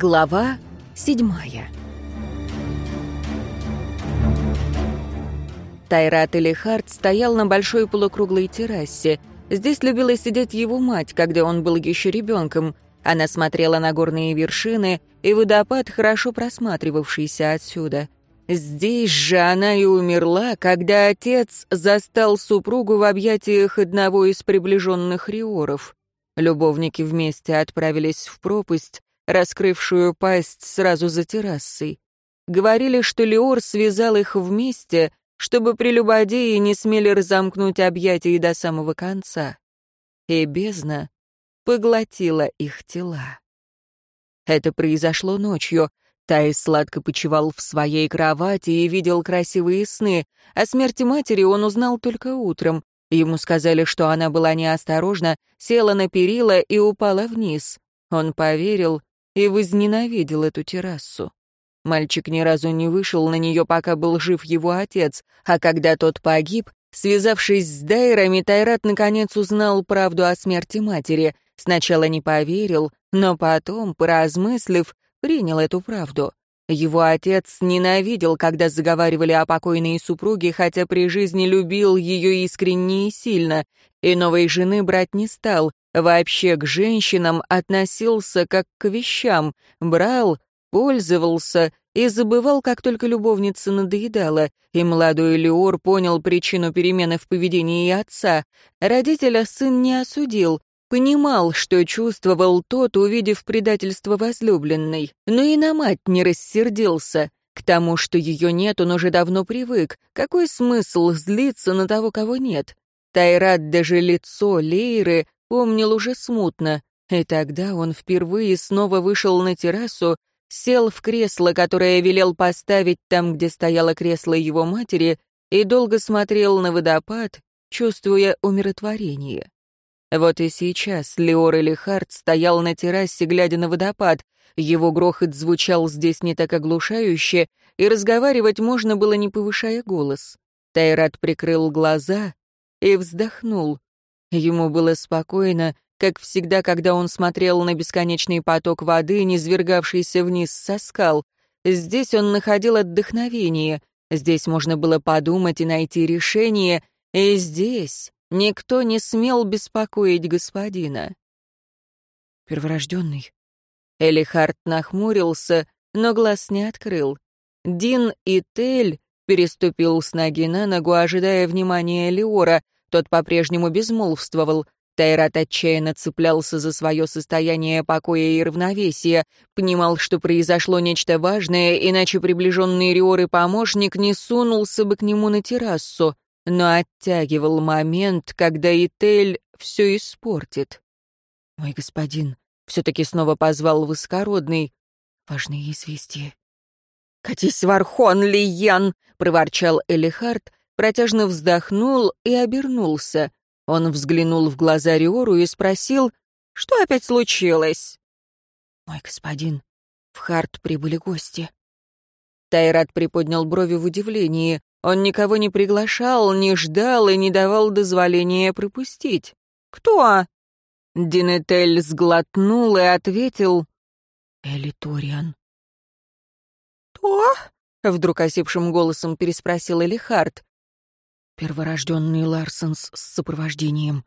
Глава седьмая Тайрат Элихард стоял на большой полукруглой террасе. Здесь любила сидеть его мать, когда он был еще ребенком. Она смотрела на горные вершины и водопад, хорошо просматривавшийся отсюда. Здесь же она и умерла, когда отец застал супругу в объятиях одного из приближенных риоров. Любовники вместе отправились в пропасть, раскрывшую пасть сразу за террасой. Говорили, что Леор связал их вместе, чтобы прелюбодеи не смели разомкнуть объятия до самого конца. И бездна поглотила их тела. Это произошло ночью. Таис сладко почивал в своей кровати и видел красивые сны. О смерти матери он узнал только утром. Ему сказали, что она была неосторожна, села на перила и упала вниз. Он поверил и возненавидел эту террасу. Мальчик ни разу не вышел на нее, пока был жив его отец, а когда тот погиб, связавшись с Дайрами, Тайрат наконец узнал правду о смерти матери. Сначала не поверил, но потом, поразмыслив, принял эту правду. Его отец ненавидел, когда заговаривали о покойной супруге, хотя при жизни любил ее искренне и сильно, и новой жены брать не стал, вообще к женщинам относился как к вещам, брал, пользовался и забывал, как только любовница надоедала, и молодой Леор понял причину перемены в поведении отца. Родителя сын не осудил, Понимал, что чувствовал тот, увидев предательство возлюбленной, но и на мать не рассердился. К тому, что ее нет, он уже давно привык. Какой смысл злиться на того, кого нет? Тайрат даже лицо Лейры помнил уже смутно. И тогда он впервые снова вышел на террасу, сел в кресло, которое велел поставить там, где стояло кресло его матери, и долго смотрел на водопад, чувствуя умиротворение. Вот и сейчас Леор Элихард стоял на террасе, глядя на водопад. Его грохот звучал здесь не так оглушающе, и разговаривать можно было, не повышая голос. Тайрат прикрыл глаза и вздохнул. Ему было спокойно, как всегда, когда он смотрел на бесконечный поток воды, низвергавшийся вниз со скал. Здесь он находил отдохновение, здесь можно было подумать и найти решение, и здесь Никто не смел беспокоить господина. Перворожденный. Элихард нахмурился, но глаз не открыл. Дин и Тель переступил с ноги на ногу, ожидая внимания Леора. Тот по-прежнему безмолвствовал. Тайрат отчаянно цеплялся за свое состояние покоя и равновесия, понимал, что произошло нечто важное, иначе приближенный Риор и помощник не сунулся бы к нему на террасу но оттягивал момент, когда Итель все испортит. «Мой господин», — все-таки снова позвал высокородный, — «важные известия». «Катись в Архон, Лиян!» — проворчал Элихард, протяжно вздохнул и обернулся. Он взглянул в глаза Риору и спросил, что опять случилось? «Мой господин, в Харт прибыли гости». Тайрат приподнял брови в удивлении. Он никого не приглашал, не ждал и не давал дозволения пропустить. «Кто?» Динетель сглотнул и ответил. «Элиториан». «Кто?» — вдруг осипшим голосом переспросил Элихард. «Перворожденный Ларсенс с сопровождением».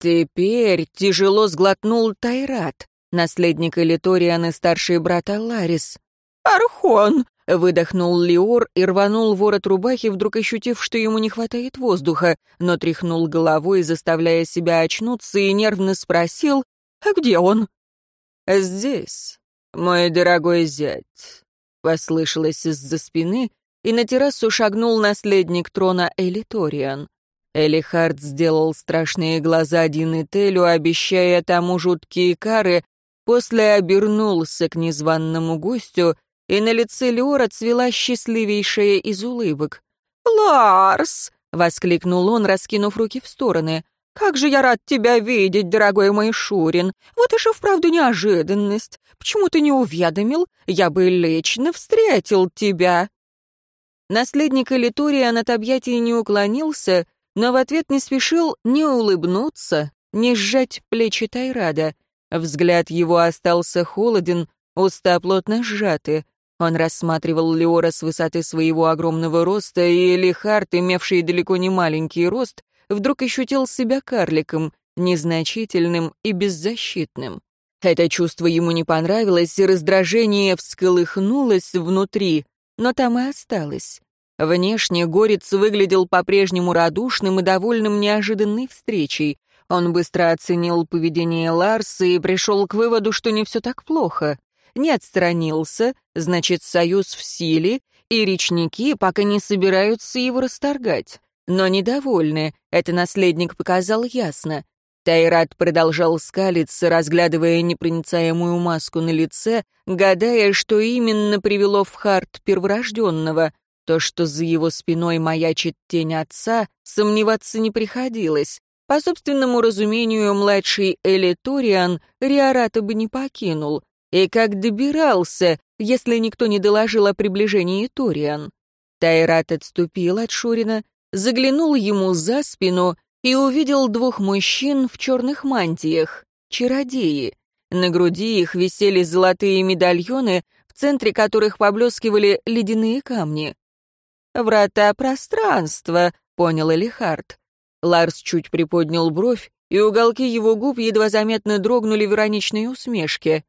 Теперь тяжело сглотнул Тайрат, наследник Элиториан и старший брат Аларис. «Архон!» Выдохнул Леор и рванул ворот рубахи, вдруг ощутив, что ему не хватает воздуха, но тряхнул головой, заставляя себя очнуться, и нервно спросил, «А где он?» «Здесь, мой дорогой зять», — послышалось из-за спины, и на террасу шагнул наследник трона Элиториан. Элихард сделал страшные глаза Динетелю, обещая тому жуткие кары, после обернулся к незваному гостю — и на лице Леора цвела счастливейшая из улыбок. «Ларс!» — воскликнул он, раскинув руки в стороны. «Как же я рад тебя видеть, дорогой мой Шурин! Вот уж и вправду неожиданность! Почему ты не уведомил? Я бы лично встретил тебя!» Наследник Элитория от объятий не уклонился, но в ответ не спешил ни улыбнуться, ни сжать плечи Тайрада. Взгляд его остался холоден, уста плотно сжаты. Он рассматривал Леора с высоты своего огромного роста, и Лихард, имевший далеко не маленький рост, вдруг ощутил себя карликом, незначительным и беззащитным. Это чувство ему не понравилось, и раздражение всколыхнулось внутри, но там и осталось. Внешне Горец выглядел по-прежнему радушным и довольным неожиданной встречей. Он быстро оценил поведение Ларса и пришел к выводу, что не все так плохо. Не отстранился, значит, союз в силе, и речники пока не собираются его расторгать. Но недовольны, это наследник показал ясно. Тайрат продолжал скалиться, разглядывая непроницаемую маску на лице, гадая, что именно привело в харт перворожденного. То, что за его спиной маячит тень отца, сомневаться не приходилось. По собственному разумению, младший Элиториан Риората бы не покинул. И как добирался, если никто не доложил о приближении Ториан? Тайрат отступил от Шурина, заглянул ему за спину и увидел двух мужчин в черных мантиях, чародеи. На груди их висели золотые медальоны, в центре которых поблескивали ледяные камни. «Врата пространства», — понял Элихард. Ларс чуть приподнял бровь, и уголки его губ едва заметно дрогнули в ироничной усмешке.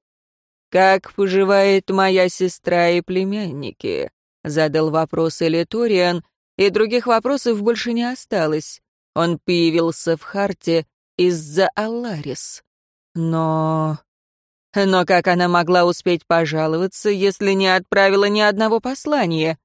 «Как поживает моя сестра и племянники?» — задал вопрос Элиториан, и других вопросов больше не осталось. Он появился в Харте из-за Алларис. Но... Но как она могла успеть пожаловаться, если не отправила ни одного послания?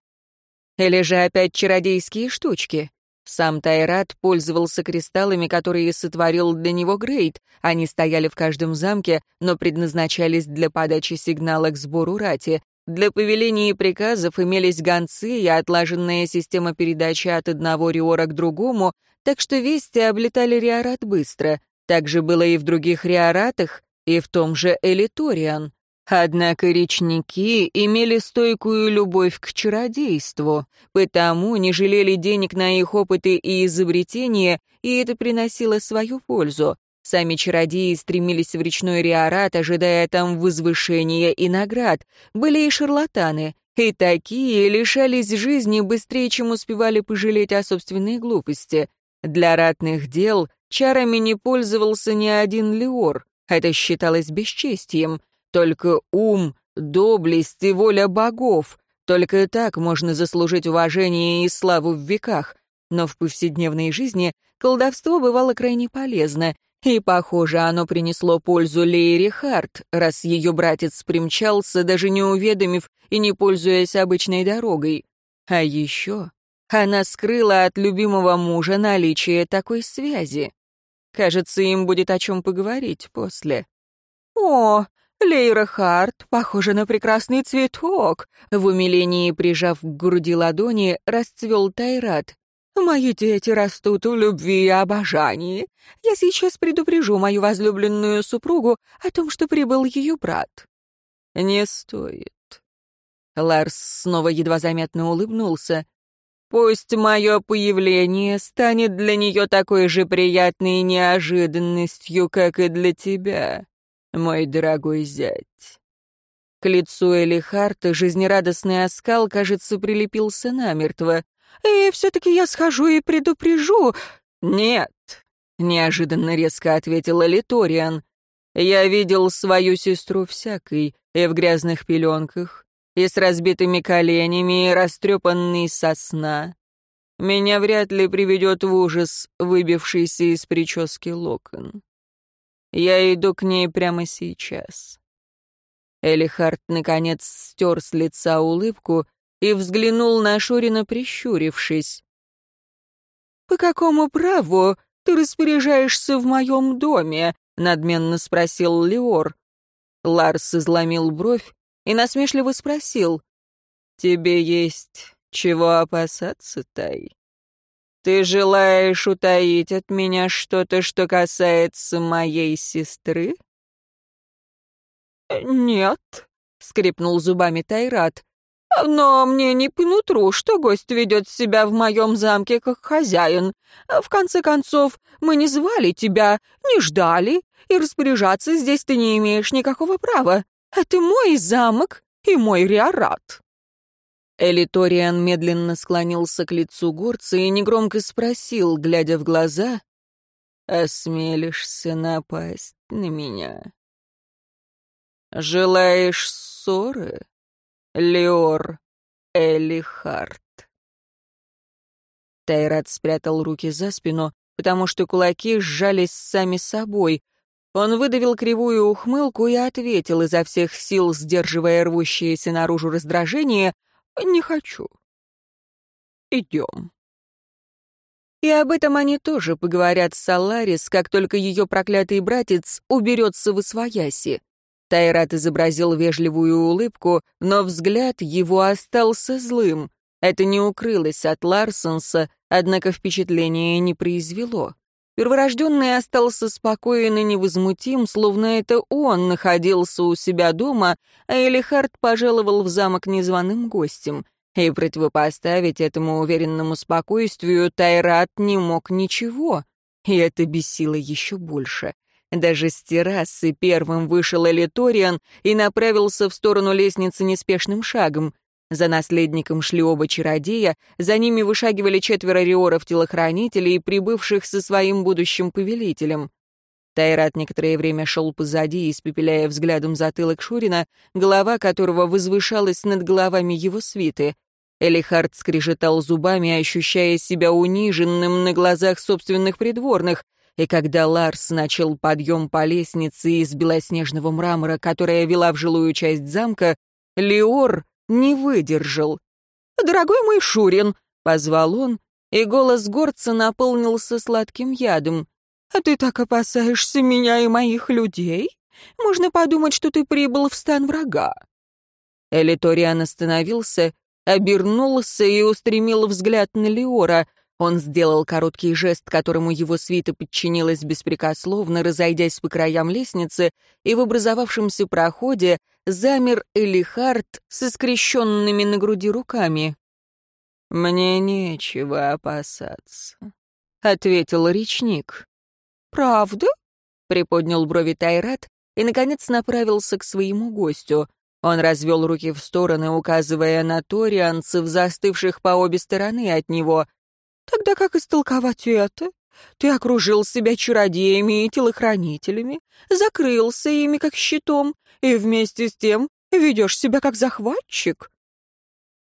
Или же опять чародейские штучки? Сам Тайрат пользовался кристаллами, которые сотворил для него Грейт. Они стояли в каждом замке, но предназначались для подачи сигнала к сбору рати. Для повеления и приказов имелись гонцы и отлаженная система передачи от одного риора к другому, так что вести облетали риорат быстро. Так же было и в других риоратах, и в том же Элиториан. Однако речники имели стойкую любовь к чародейству, потому не жалели денег на их опыты и изобретения, и это приносило свою пользу. Сами чародеи стремились в речной Риорат, ожидая там возвышения и наград. Были и шарлатаны, и такие лишались жизни быстрее, чем успевали пожалеть о собственной глупости. Для ратных дел чарами не пользовался ни один леор. Это считалось бесчестием. Только ум, доблесть и воля богов. Только так можно заслужить уважение и славу в веках. Но в повседневной жизни колдовство бывало крайне полезно, и, похоже, оно принесло пользу Лейре Харт, раз ее братец примчался, даже не уведомив и не пользуясь обычной дорогой. А еще она скрыла от любимого мужа наличие такой связи. Кажется, им будет о чем поговорить после. «О, Лейра Харт, похожа на прекрасный цветок!» В умилении, прижав к груди ладони, расцвел Тайрат. Мои дети растут в любви и обожании. Я сейчас предупрежу мою возлюбленную супругу о том, что прибыл ее брат». «Не стоит». Ларс снова едва заметно улыбнулся. «Пусть мое появление станет для нее такой же приятной неожиданностью, как и для тебя, мой дорогой зять». К лицу Элихарта жизнерадостный оскал, кажется, прилепился намертво. «И все-таки я схожу и предупрежу». «Нет», — неожиданно резко ответила Литориан. «Я видел свою сестру всякой, и в грязных пеленках, и с разбитыми коленями, и растрепанный сосна. Меня вряд ли приведет в ужас выбившийся из прически локон. Я иду к ней прямо сейчас». Элихард, наконец, стер с лица улыбку и взглянул на Шурина, прищурившись. «По какому праву ты распоряжаешься в моем доме?» — надменно спросил Леор. Ларс изломил бровь и насмешливо спросил. «Тебе есть чего опасаться, Тай? Ты желаешь утаить от меня что-то, что касается моей сестры?» «Нет», — скрипнул зубами Тайрат. Но мне не по нутру, что гость ведет себя в моем замке как хозяин. В конце концов, мы не звали тебя, не ждали, и распоряжаться здесь ты не имеешь никакого права. Это мой замок и мой риорат». Элиториан медленно склонился к лицу горца и негромко спросил, глядя в глаза, «Осмелишься напасть на меня?» «Желаешь ссоры, Леор Элихард?» Тайрат спрятал руки за спину, потому что кулаки сжались сами собой. Он выдавил кривую ухмылку и ответил изо всех сил, сдерживая рвущееся наружу раздражение, «Не хочу. Идем». И об этом они тоже поговорят с Саларис, как только ее проклятый братец уберется в Освояси. Тайрат изобразил вежливую улыбку, но взгляд его остался злым. Это не укрылось от Ларсенса, однако впечатление не произвело. Перворожденный остался спокоен и невозмутим, словно это он находился у себя дома, а Элихард пожаловал в замок незваным гостем. И противопоставить этому уверенному спокойствию Тайрат не мог ничего. И это бесило еще больше. Даже с террасы первым вышел Элиториан и направился в сторону лестницы неспешным шагом. За наследником шли оба чародея, за ними вышагивали четверо риоров-телохранителей, прибывших со своим будущим повелителем. Тайрат некоторое время шел позади, испепеляя взглядом затылок Шурина, голова которого возвышалась над головами его свиты. Элихард скрежетал зубами, ощущая себя униженным на глазах собственных придворных, и когда Ларс начал подъем по лестнице из белоснежного мрамора, которая вела в жилую часть замка, Леор не выдержал. «Дорогой мой Шурин!» — позвал он, и голос горца наполнился сладким ядом. «А ты так опасаешься меня и моих людей? Можно подумать, что ты прибыл в стан врага». Элиториан остановился, обернулся и устремил взгляд на Леора. Он сделал короткий жест, которому его свита подчинилась беспрекословно, разойдясь по краям лестницы, и в образовавшемся проходе замер Элихард со скрещенными на груди руками. «Мне нечего опасаться», — ответил речник. «Правда?» — приподнял брови Тайрат и, наконец, направился к своему гостю. Он развел руки в стороны, указывая на торианцев, застывших по обе стороны от него. «Тогда как истолковать это? Ты окружил себя чародеями и телохранителями, закрылся ими как щитом, и вместе с тем ведешь себя как захватчик».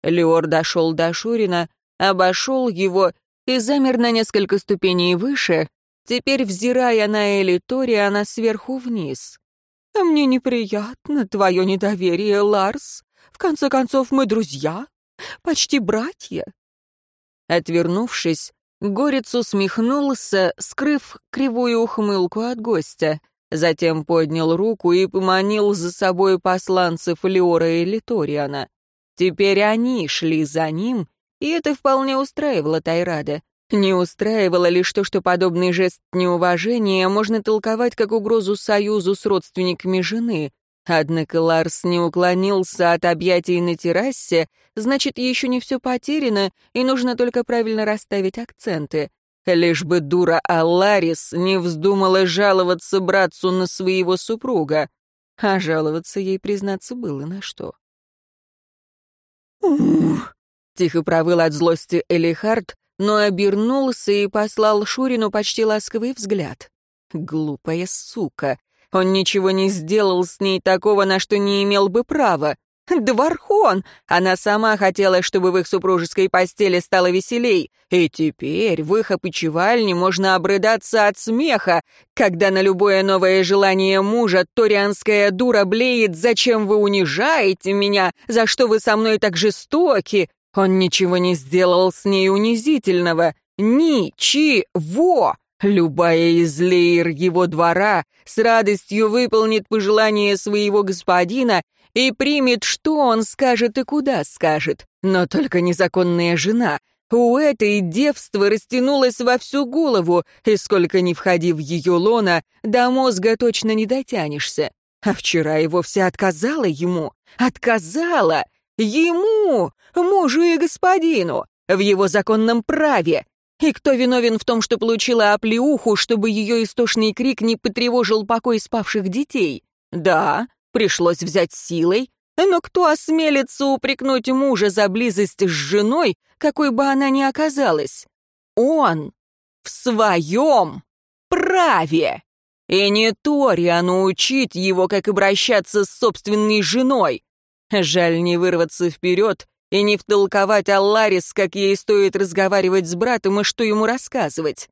Леор дошел до Шурина, обошел его и замер на несколько ступеней выше, теперь взирая на Эли Ториана сверху вниз. «Мне неприятно твое недоверие, Ларс. В конце концов, мы друзья, почти братья». Отвернувшись, Горец усмехнулся, скрыв кривую ухмылку от гостя. Затем поднял руку и поманил за собой посланцев Леора и Литориана. Теперь они шли за ним, и это вполне устраивало Тайрада. Не устраивало лишь то, что подобный жест неуважения можно толковать как угрозу союзу с родственниками жены. Однако Ларс не уклонился от объятий на террасе, значит, еще не все потеряно, и нужно только правильно расставить акценты. Лишь бы дура Алларис не вздумала жаловаться братцу на своего супруга. А жаловаться ей, признаться, было на что. «Ух!» — тихо провыл от злости Элихард, но обернулся и послал Шурину почти ласковый взгляд. «Глупая сука! Он ничего не сделал с ней такого, на что не имел бы права. Дворхон! Она сама хотела, чтобы в их супружеской постели стало веселей. И теперь в их опочивальне можно обрыдаться от смеха, когда на любое новое желание мужа торианская дура блеет «Зачем вы унижаете меня? За что вы со мной так жестоки?» Он ничего не сделал с ней унизительного. Ничего! Любая из леер его двора с радостью выполнит пожелание своего господина и примет, что он скажет и куда скажет. Но только незаконная жена. У этой девства растянулась во всю голову, и сколько ни входи в ее лона, до мозга точно не дотянешься. А вчера и вовсе отказала ему. Отказала! Ему, мужу и господину, в его законном праве, и кто виновен в том, что получила оплеуху, чтобы ее истошный крик не потревожил покой спавших детей? Да, пришлось взять силой. Но кто осмелится упрекнуть мужа за близость с женой, какой бы она ни оказалась? Он в своем праве. И не Ториану учить его, как обращаться с собственной женой. Жаль не вырваться вперед и не втолковать Алларис, как ей стоит разговаривать с братом и что ему рассказывать.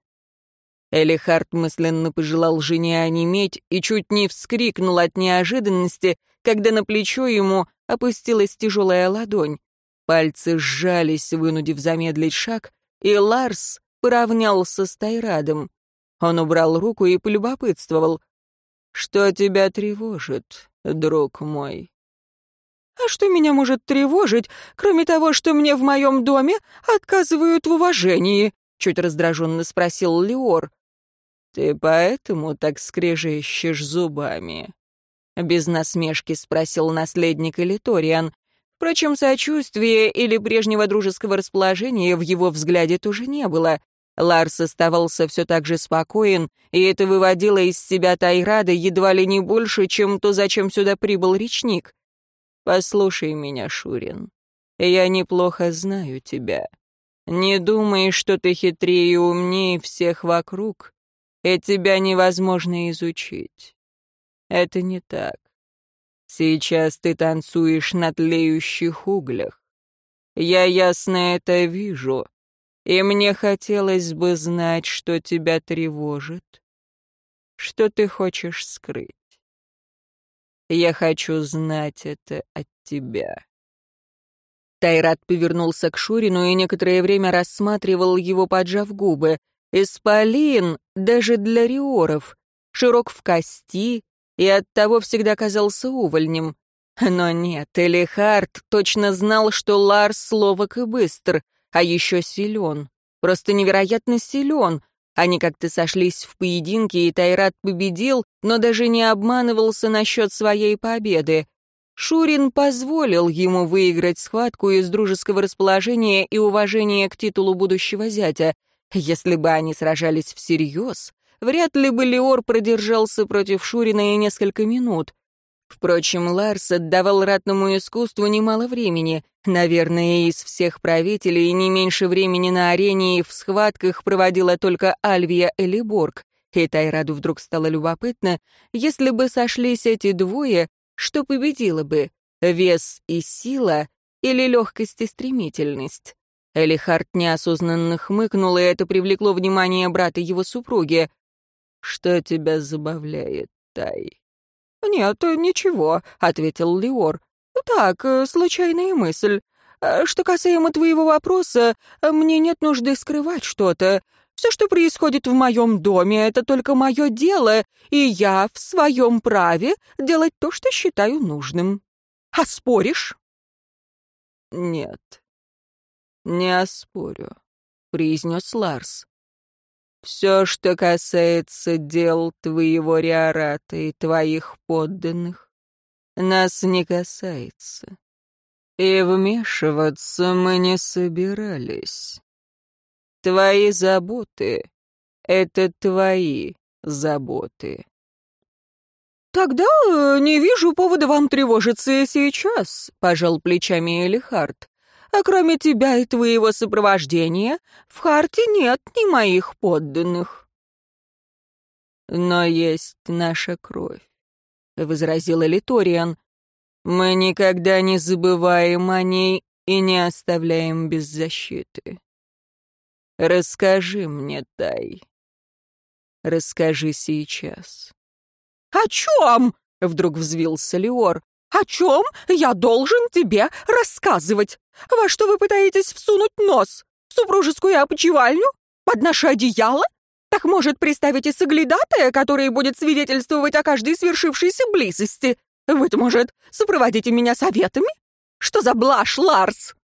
Элихард мысленно пожелал жене онеметь и чуть не вскрикнул от неожиданности, когда на плечо ему опустилась тяжелая ладонь. Пальцы сжались, вынудив замедлить шаг, и Ларс поравнялся с Тайрадом. Он убрал руку и полюбопытствовал. «Что тебя тревожит, друг мой?» «А что меня может тревожить, кроме того, что мне в моем доме отказывают в уважении?» — чуть раздраженно спросил Леор. «Ты поэтому так скрежещешь зубами?» Без насмешки спросил наследник Элиториан. Впрочем, сочувствия или прежнего дружеского расположения в его взгляде тоже не было. Ларс оставался все так же спокоен, и это выводило из себя Тайрада едва ли не больше, чем то, зачем сюда прибыл речник. «Послушай меня, Шурин, я неплохо знаю тебя. Не думай, что ты хитрее и умнее всех вокруг, и тебя невозможно изучить. Это не так. Сейчас ты танцуешь на тлеющих углях. Я ясно это вижу, и мне хотелось бы знать, что тебя тревожит, что ты хочешь скрыть. Я хочу знать это от тебя. Тайрат повернулся к Шурину и некоторое время рассматривал его, поджав губы. Исполин, даже для риоров, широк в кости и оттого всегда казался увольнем. Но нет, Элихард точно знал, что Ларс ловок и быстр, а еще силен. Просто невероятно силен. Они как-то сошлись в поединке, и Тайрат победил, но даже не обманывался насчет своей победы. Шурин позволил ему выиграть схватку из дружеского расположения и уважения к титулу будущего зятя — если бы они сражались всерьез, вряд ли бы Леор продержался против Шурина и несколько минут. Впрочем, Ларс отдавал ратному искусству немало времени. Наверное, из всех правителей не меньше времени на арене и в схватках проводила только Альвия Элиборг. И Тайраду вдруг стало любопытно, если бы сошлись эти двое, что победило бы — вес и сила или легкость и стремительность? Элихард неосознанно хмыкнул, и это привлекло внимание брата его супруги. «Что тебя забавляет, Тай?» «Нет, ничего», — ответил Леор. «Так, случайная мысль. Что касаемо твоего вопроса, мне нет нужды скрывать что-то. Все, что происходит в моем доме, это только мое дело, и я в своем праве делать то, что считаю нужным. А споришь?» «Нет», «Не оспорю», — произнес Ларс. «Все, что касается дел твоего Риората и твоих подданных, нас не касается. И вмешиваться мы не собирались. Твои заботы — это твои заботы». «Тогда э, не вижу повода вам тревожиться сейчас», — пожал плечами Элихард. А кроме тебя и твоего сопровождения, в Харте нет ни моих подданных». «Но есть наша кровь», — возразила Литориан. «Мы никогда не забываем о ней и не оставляем без защиты. Расскажи мне, Тай. Расскажи сейчас». «О чем?» — вдруг взвился Леор. «О чем я должен тебе рассказывать? Во что вы пытаетесь всунуть нос? В супружескую опочивальню? Под наше одеяло? Так, может, представите соглядатая, который будет свидетельствовать о каждой свершившейся близости? Вы-то, может, сопроводите меня советами? Что за блажь, Ларс?»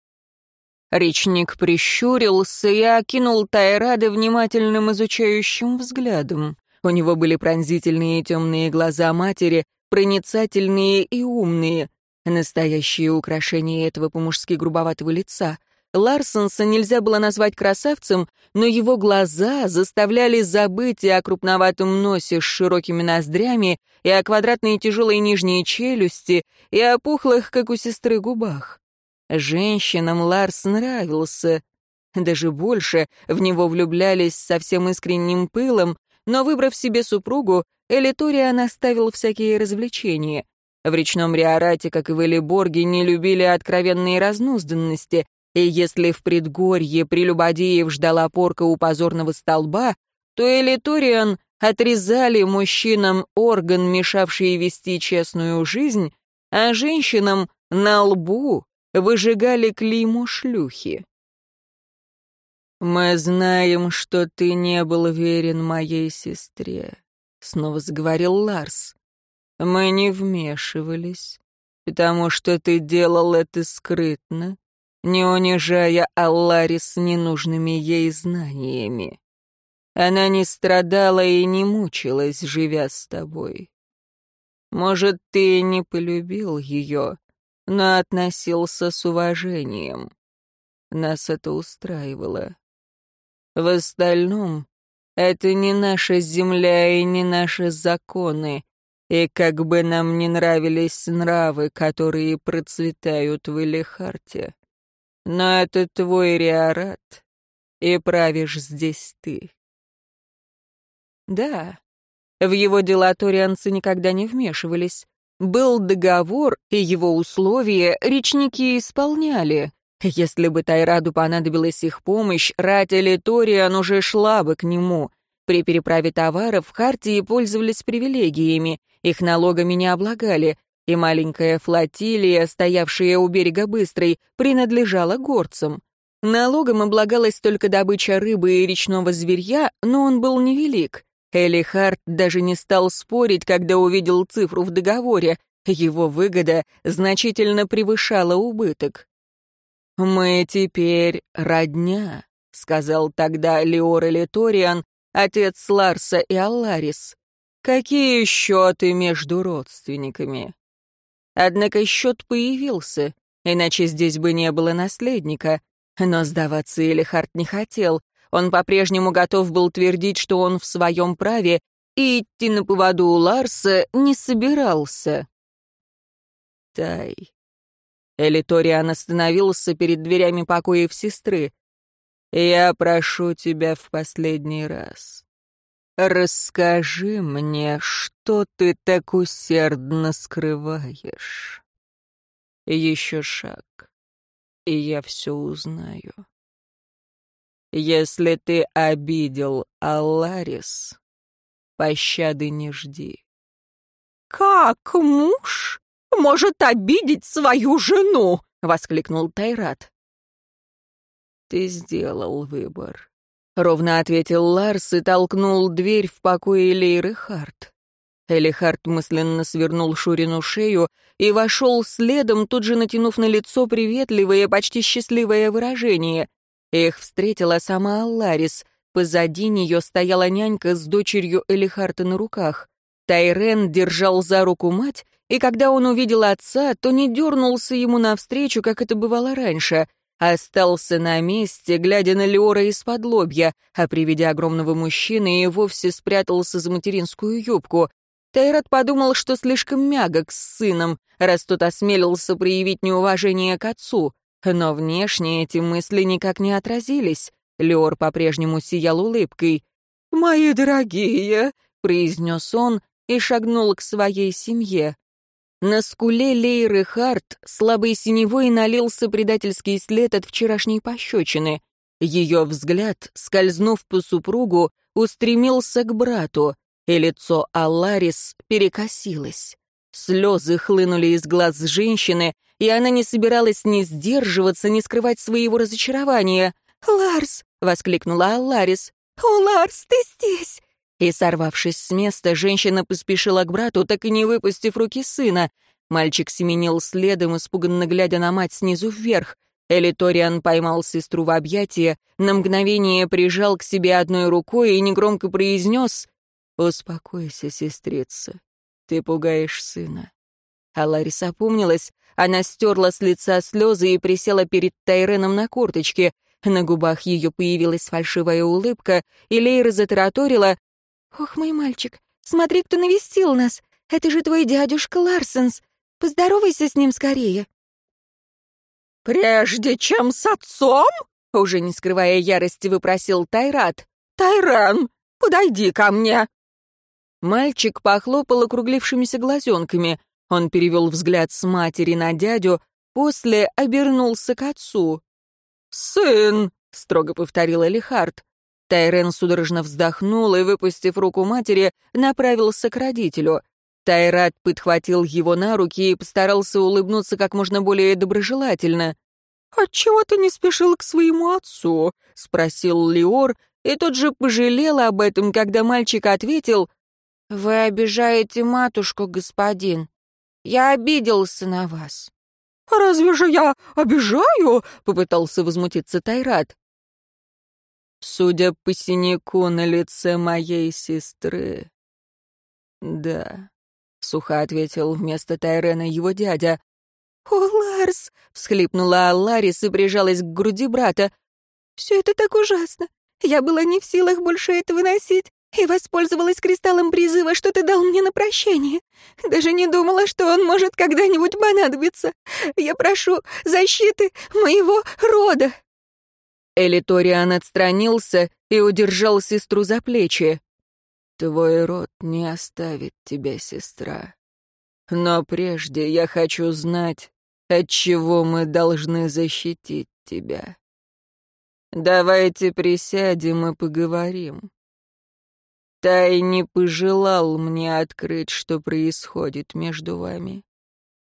Речник прищурился и окинул Тайрада внимательным изучающим взглядом. У него были пронзительные темные глаза матери, проницательные и умные, настоящее украшение этого по-мужски грубоватого лица. Ларсонса нельзя было назвать красавцем, но его глаза заставляли забыть и о крупноватом носе с широкими ноздрями, и о квадратной тяжелой нижней челюсти, и о пухлых, как у сестры, губах. Женщинам Ларс нравился. Даже больше, в него влюблялись со всем искренним пылом, но, выбрав себе супругу, Элиториан оставил всякие развлечения. В речном Риорате, как и в Элиборге, не любили откровенные разнузданности, и если в предгорье прелюбодеев ждала порка у позорного столба, то Элиториан отрезали мужчинам орган, мешавший вести честную жизнь, а женщинам на лбу выжигали клеймо шлюхи. «Мы знаем, что ты не был верен моей сестре», — снова заговорил Ларс. Мы не вмешивались, потому что ты делал это скрытно, не унижая Алларис ненужными ей знаниями. Она не страдала и не мучилась, живя с тобой. Может, ты не полюбил ее, но относился с уважением. Нас это устраивало. В остальном, это не наша земля и не наши законы, и как бы нам не нравились нравы, которые процветают в Элихарте, но это твой Риорат, и правишь здесь ты. Да, в его дела торианцы никогда не вмешивались. Был договор, и его условия речники исполняли. Если бы Тайраду понадобилась их помощь, Рать или Ториан уже шла бы к нему. При переправе товаров Хартии пользовались привилегиями, их налогами не облагали, и маленькая флотилия, стоявшая у берега Быстрой, принадлежала горцам. Налогом облагалась только добыча рыбы и речного зверья, но он был невелик. Элли Харт даже не стал спорить, когда увидел цифру в договоре. Его выгода значительно превышала убыток. «Мы теперь родня», — сказал тогда Леор Элиториан, отец Ларса и Алларис. Какие счеты между родственниками? Однако счет появился, иначе здесь бы не было наследника. Но сдаваться Элихард не хотел. Он по-прежнему готов был твердить, что он в своем праве, и идти на поводу у Ларса не собирался. Тай. Элиториан остановился перед дверями покоев сестры. «Я прошу тебя в последний раз. Расскажи мне, что ты так усердно скрываешь. Еще шаг, и я все узнаю. Если ты обидел Алларис, пощады не жди. «Как муж может обидеть свою жену?» — воскликнул Тайрат. «Ты сделал выбор», — ровно ответил Ларс и толкнул дверь в покое Лейры Харт. Элихард мысленно свернул Шурину шею и вошел следом, тут же натянув на лицо приветливое, почти счастливое выражение. Их встретила сама Алларис. Позади нее стояла нянька с дочерью Элихарта на руках. Тайрен держал за руку мать, и когда он увидел отца, то не дернулся ему навстречу, как это бывало раньше. Остался на месте, глядя на Леора из-под лобья, а при виде огромного мужчины и вовсе спрятался за материнскую юбку. Тайрат подумал, что слишком мягок с сыном, раз тот осмелился проявить неуважение к отцу. Но внешне эти мысли никак не отразились. Леор по-прежнему сиял улыбкой. «Мои дорогие!» — произнес он и шагнул к своей семье. На скуле Лейры Харт слабый синевой налился предательский след от вчерашней пощечины. Ее взгляд, скользнув по супругу, устремился к брату, и лицо Алларис перекосилось. Слезы хлынули из глаз женщины, и она не собиралась ни сдерживаться, ни скрывать своего разочарования. «Ларс!» — воскликнула Алларис. «О, Ларс, ты здесь! И, сорвавшись с места, женщина поспешила к брату, так и не выпустив руки сына. Мальчик семенил следом, испуганно глядя на мать снизу вверх. Элиториан поймал сестру в объятия, на мгновение прижал к себе одной рукой и негромко произнес «Успокойся, сестрица, ты пугаешь сына. А Ларис опомнилась. Она стерла с лица слезы и присела перед Тайреном на корточке. На губах ее появилась фальшивая улыбка, и Лейра затараторила. «Ох, мой мальчик, смотри, кто навестил нас. Это же твой дядюшка Ларсенс. Поздоровайся с ним скорее». «Прежде чем с отцом?» — уже не скрывая ярости, выпросил Тайрат. «Тайран, подойди ко мне!» Мальчик похлопал округлившимися глазенками. Он перевел взгляд с матери на дядю, после обернулся к отцу. «Сын!» — строго повторила Лихард. Тайрен судорожно вздохнул и, выпустив руку матери, направился к родителю. Тайрат подхватил его на руки и постарался улыбнуться как можно более доброжелательно. «Отчего ты не спешил к своему отцу?» — спросил Леор, и тот же пожалел об этом, когда мальчик ответил, «Вы обижаете матушку, господин. Я обиделся на вас». «Разве же я обижаю?» — попытался возмутиться Тайрат. «Судя по синяку на лице моей сестры, да», — сухо ответил вместо Тайрена его дядя. «О, Ларс!» — всхлипнула Алларис и прижалась к груди брата. «Все это так ужасно. Я была не в силах больше это выносить и воспользовалась кристаллом призыва, что ты дал мне на прощание. Даже не думала, что он может когда-нибудь понадобиться. Я прошу защиты моего рода». Элиториан отстранился и удержал сестру за плечи. «Твой род не оставит тебя, сестра. Но прежде я хочу знать, от чего мы должны защитить тебя. Давайте присядем и поговорим. Тай не пожелал мне открыть, что происходит между вами.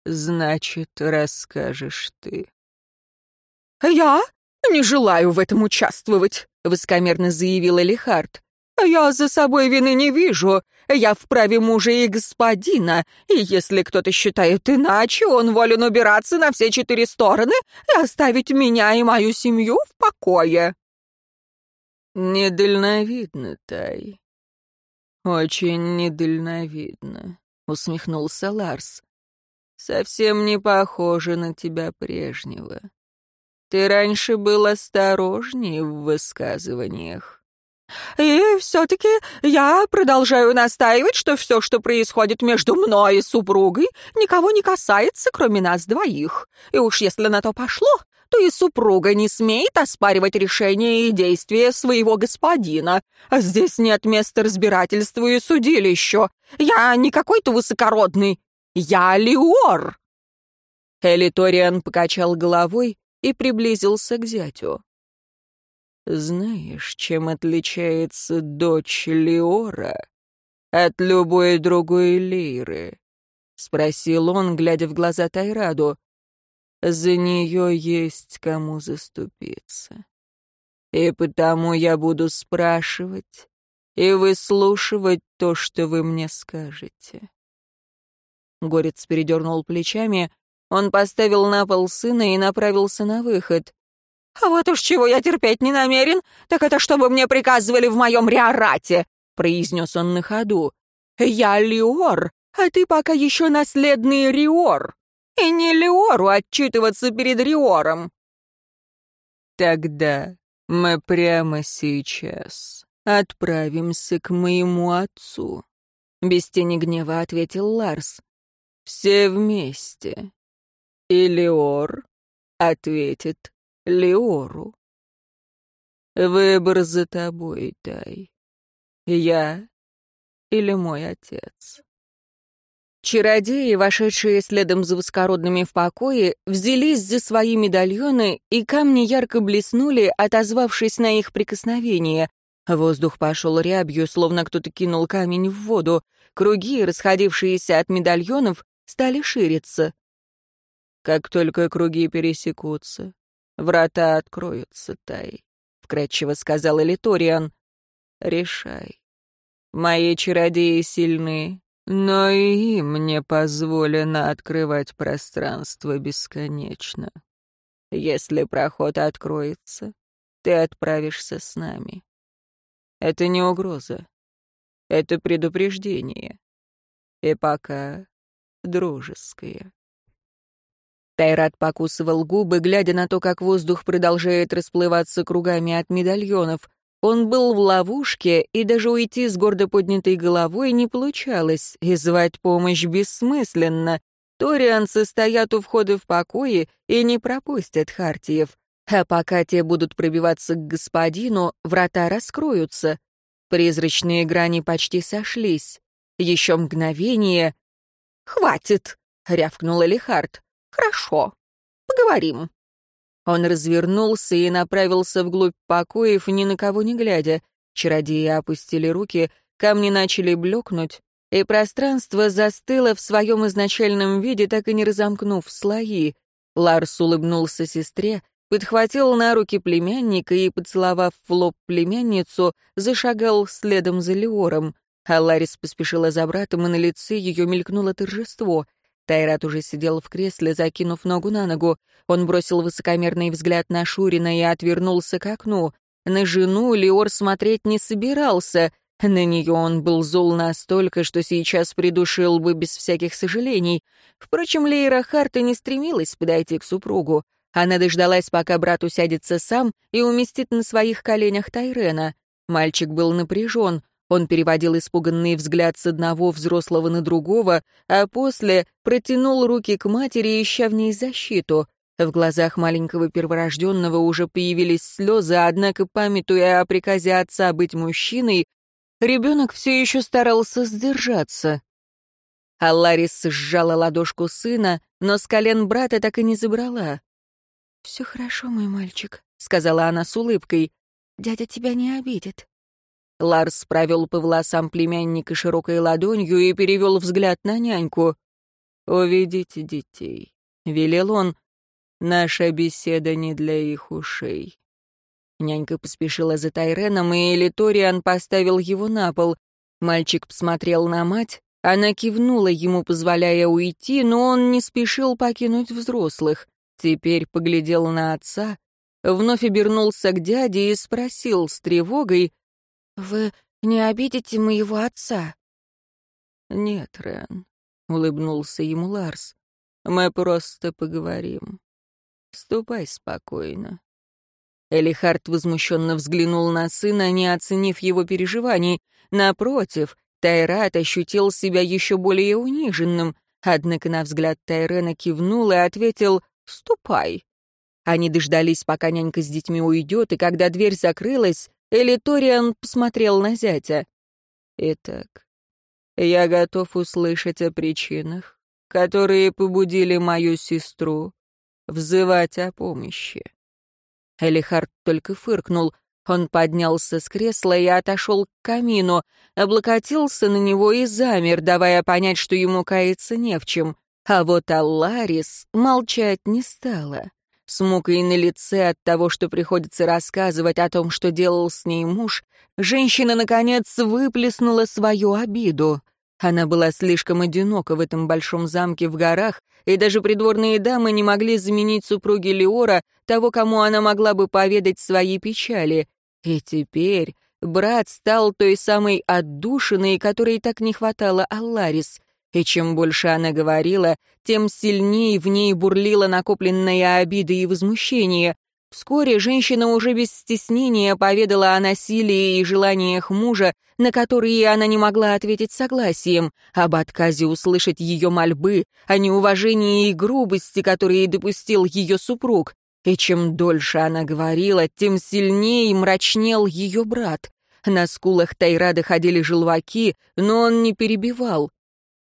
Значит, расскажешь ты. «Я не желаю в этом участвовать», — высокомерно заявила Лихард. «Я за собой вины не вижу. Я вправе мужа и господина, и если кто-то считает иначе, он волен убираться на все четыре стороны и оставить меня и мою семью в покое». «Недальновидно, Тай. Очень недальновидно», — усмехнулся Ларс. «Совсем не похоже на тебя прежнего. Ты раньше был осторожнее в высказываниях». И все-таки я продолжаю настаивать, что все, что происходит между мной и супругой, никого не касается, кроме нас двоих. И уж если на то пошло, то и супруга не смеет оспаривать решения и действия своего господина. А здесь нет места разбирательству и судилищу. Я не какой-то высокородный. Я Леор. Элиториан покачал головой и приблизился к зятю. Знаешь, чем отличается дочь Леора от любой другой лиры? Спросил он, глядя в глаза Тайраду. За нее есть кому заступиться. И потому я буду спрашивать и выслушивать то, что вы мне скажете. Горец передернул плечами, он поставил на пол сына и направился на выход. А вот уж чего я терпеть не намерен, так это чтобы мне приказывали в моем риорате», — произнес он на ходу. «Я Леор, а ты пока еще наследный Риор. И не Леору отчитываться перед Риором». «Тогда мы прямо сейчас отправимся к моему отцу», — без тени гнева ответил Ларс. «Все вместе». И Леор ответит Леору. Выбор за тобой, Тай. Я или мой отец. Чародеи, вошедшие следом за воскородными в покое, взялись за свои медальоны, и камни ярко блеснули, отозвавшись на их прикосновение. Воздух пошел рябью, словно кто-то кинул камень в воду. Круги, расходившиеся от медальонов, стали шириться. Как только круги пересекутся, Врата откроются, Тай, — вкратчиво сказал Элиториан. Решай. Мои чародеи сильны, но и им мне позволено открывать пространство бесконечно. Если проход откроется, ты отправишься с нами. Это не угроза. Это предупреждение. И пока дружеское. Тайрат покусывал губы, глядя на то, как воздух продолжает расплываться кругами от медальонов. Он был в ловушке, и даже уйти с гордо поднятой головой не получалось, и звать помощь бессмысленно. Торианцы стоят у входа в покое и не пропустят Хартиев. А пока те будут пробиваться к господину, врата раскроются. Призрачные грани почти сошлись. Еще мгновение. «Хватит!» — рявкнул Элихард. «Хорошо. Поговорим». Он развернулся и направился вглубь покоев, ни на кого не глядя. Чародеи опустили руки, камни начали блекнуть, и пространство застыло в своем изначальном виде, так и не разомкнув слои. Ларс улыбнулся сестре, подхватил на руки племянника и, поцеловав в лоб племянницу, зашагал следом за Леором. А Ларис поспешила за братом, и на лице ее мелькнуло торжество. Тайрат уже сидел в кресле, закинув ногу на ногу. Он бросил высокомерный взгляд на Шурина и отвернулся к окну. На жену Леор смотреть не собирался. На нее он был зол настолько, что сейчас придушил бы без всяких сожалений. Впрочем, Лейра Харта не стремилась подойти к супругу. Она дождалась, пока брат усядется сам и уместит на своих коленях Тайрена. Мальчик был напряжен. Он переводил испуганный взгляд с одного взрослого на другого, а после протянул руки к матери, ища в ней защиту. В глазах маленького перворожденного уже появились слезы, однако, памятуя о приказе отца быть мужчиной, ребенок все еще старался сдержаться. А Ларис сжала ладошку сына, но с колен брата так и не забрала. «Все хорошо, мой мальчик», — сказала она с улыбкой. «Дядя тебя не обидит». Ларс провел по волосам племянника широкой ладонью и перевел взгляд на няньку. «Уведите детей», — велел он. «Наша беседа не для их ушей». Нянька поспешила за Тайреном, и Элиториан поставил его на пол. Мальчик посмотрел на мать, она кивнула ему, позволяя уйти, но он не спешил покинуть взрослых. Теперь поглядел на отца, вновь обернулся к дяде и спросил с тревогой — «Вы не обидите моего отца?» «Нет, Рен», — улыбнулся ему Ларс. «Мы просто поговорим. Ступай спокойно». Элихард возмущенно взглянул на сына, не оценив его переживаний. Напротив, Тайрат ощутил себя еще более униженным, однако на взгляд Тайрена кивнул и ответил «Ступай». Они дождались, пока нянька с детьми уйдет, и когда дверь закрылась, Элиториан посмотрел на зятя. «Итак, я готов услышать о причинах, которые побудили мою сестру взывать о помощи». Элихард только фыркнул. Он поднялся с кресла и отошел к камину, облокотился на него и замер, давая понять, что ему каяться не в чем. А вот Алларис молчать не стала с мукой на лице от того, что приходится рассказывать о том, что делал с ней муж, женщина, наконец, выплеснула свою обиду. Она была слишком одинока в этом большом замке в горах, и даже придворные дамы не могли заменить супруги Леора того, кому она могла бы поведать свои печали. И теперь брат стал той самой отдушиной, которой так не хватало Алларис. И чем больше она говорила, тем сильнее в ней бурлила накопленная обида и возмущение. Вскоре женщина уже без стеснения поведала о насилии и желаниях мужа, на которые она не могла ответить согласием, об отказе услышать ее мольбы, о неуважении и грубости, которые допустил ее супруг. И чем дольше она говорила, тем сильнее мрачнел ее брат. На скулах Тайрада ходили желваки, но он не перебивал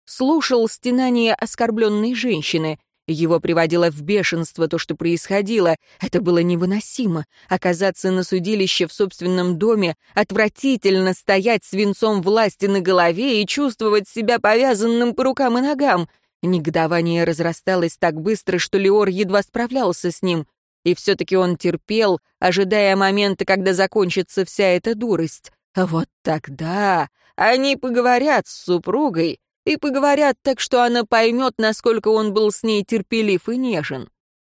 слушал стенания оскорбленной женщины. Его приводило в бешенство то, что происходило. Это было невыносимо. Оказаться на судилище в собственном доме, отвратительно стоять с венцом власти на голове и чувствовать себя повязанным по рукам и ногам. Негодование разрасталось так быстро, что Леор едва справлялся с ним. И все-таки он терпел, ожидая момента, когда закончится вся эта дурость. А вот тогда они поговорят с супругой, и поговорят так, что она поймет, насколько он был с ней терпелив и нежен.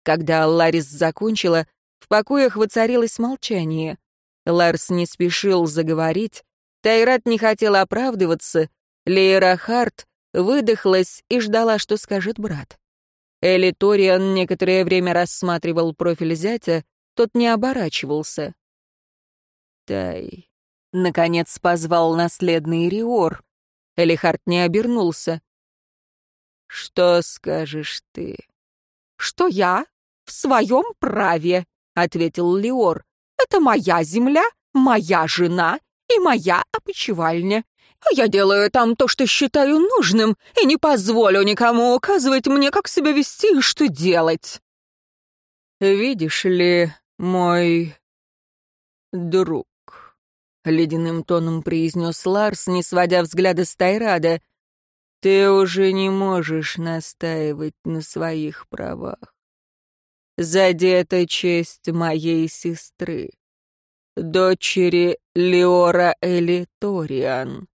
Когда Ларис закончила, в покоях воцарилось молчание. Ларс не спешил заговорить, Тайрат не хотел оправдываться, Лейра Харт выдохлась и ждала, что скажет брат. Элиториан некоторое время рассматривал профиль зятя, тот не оборачивался. «Тай», — наконец позвал наследный Риор. Элихард не обернулся. «Что скажешь ты?» «Что я в своем праве», — ответил Леор. «Это моя земля, моя жена и моя опочивальня. Я делаю там то, что считаю нужным, и не позволю никому указывать мне, как себя вести и что делать». «Видишь ли, мой друг», — ледяным тоном произнес Ларс, не сводя взгляда с Тайрада, — «ты уже не можешь настаивать на своих правах. Задета честь моей сестры, дочери Леора Элиториан,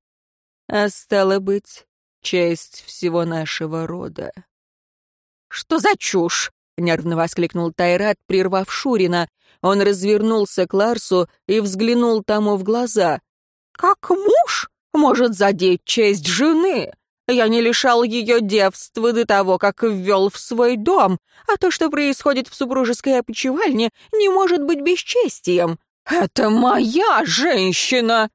а стало быть, честь всего нашего рода». «Что за чушь?» — нервно воскликнул Тайрат, прервав Шурина. Он развернулся к Ларсу и взглянул тому в глаза. «Как муж может задеть честь жены? Я не лишал ее девства до того, как ввел в свой дом, а то, что происходит в супружеской опочивальне, не может быть бесчестием. Это моя женщина!»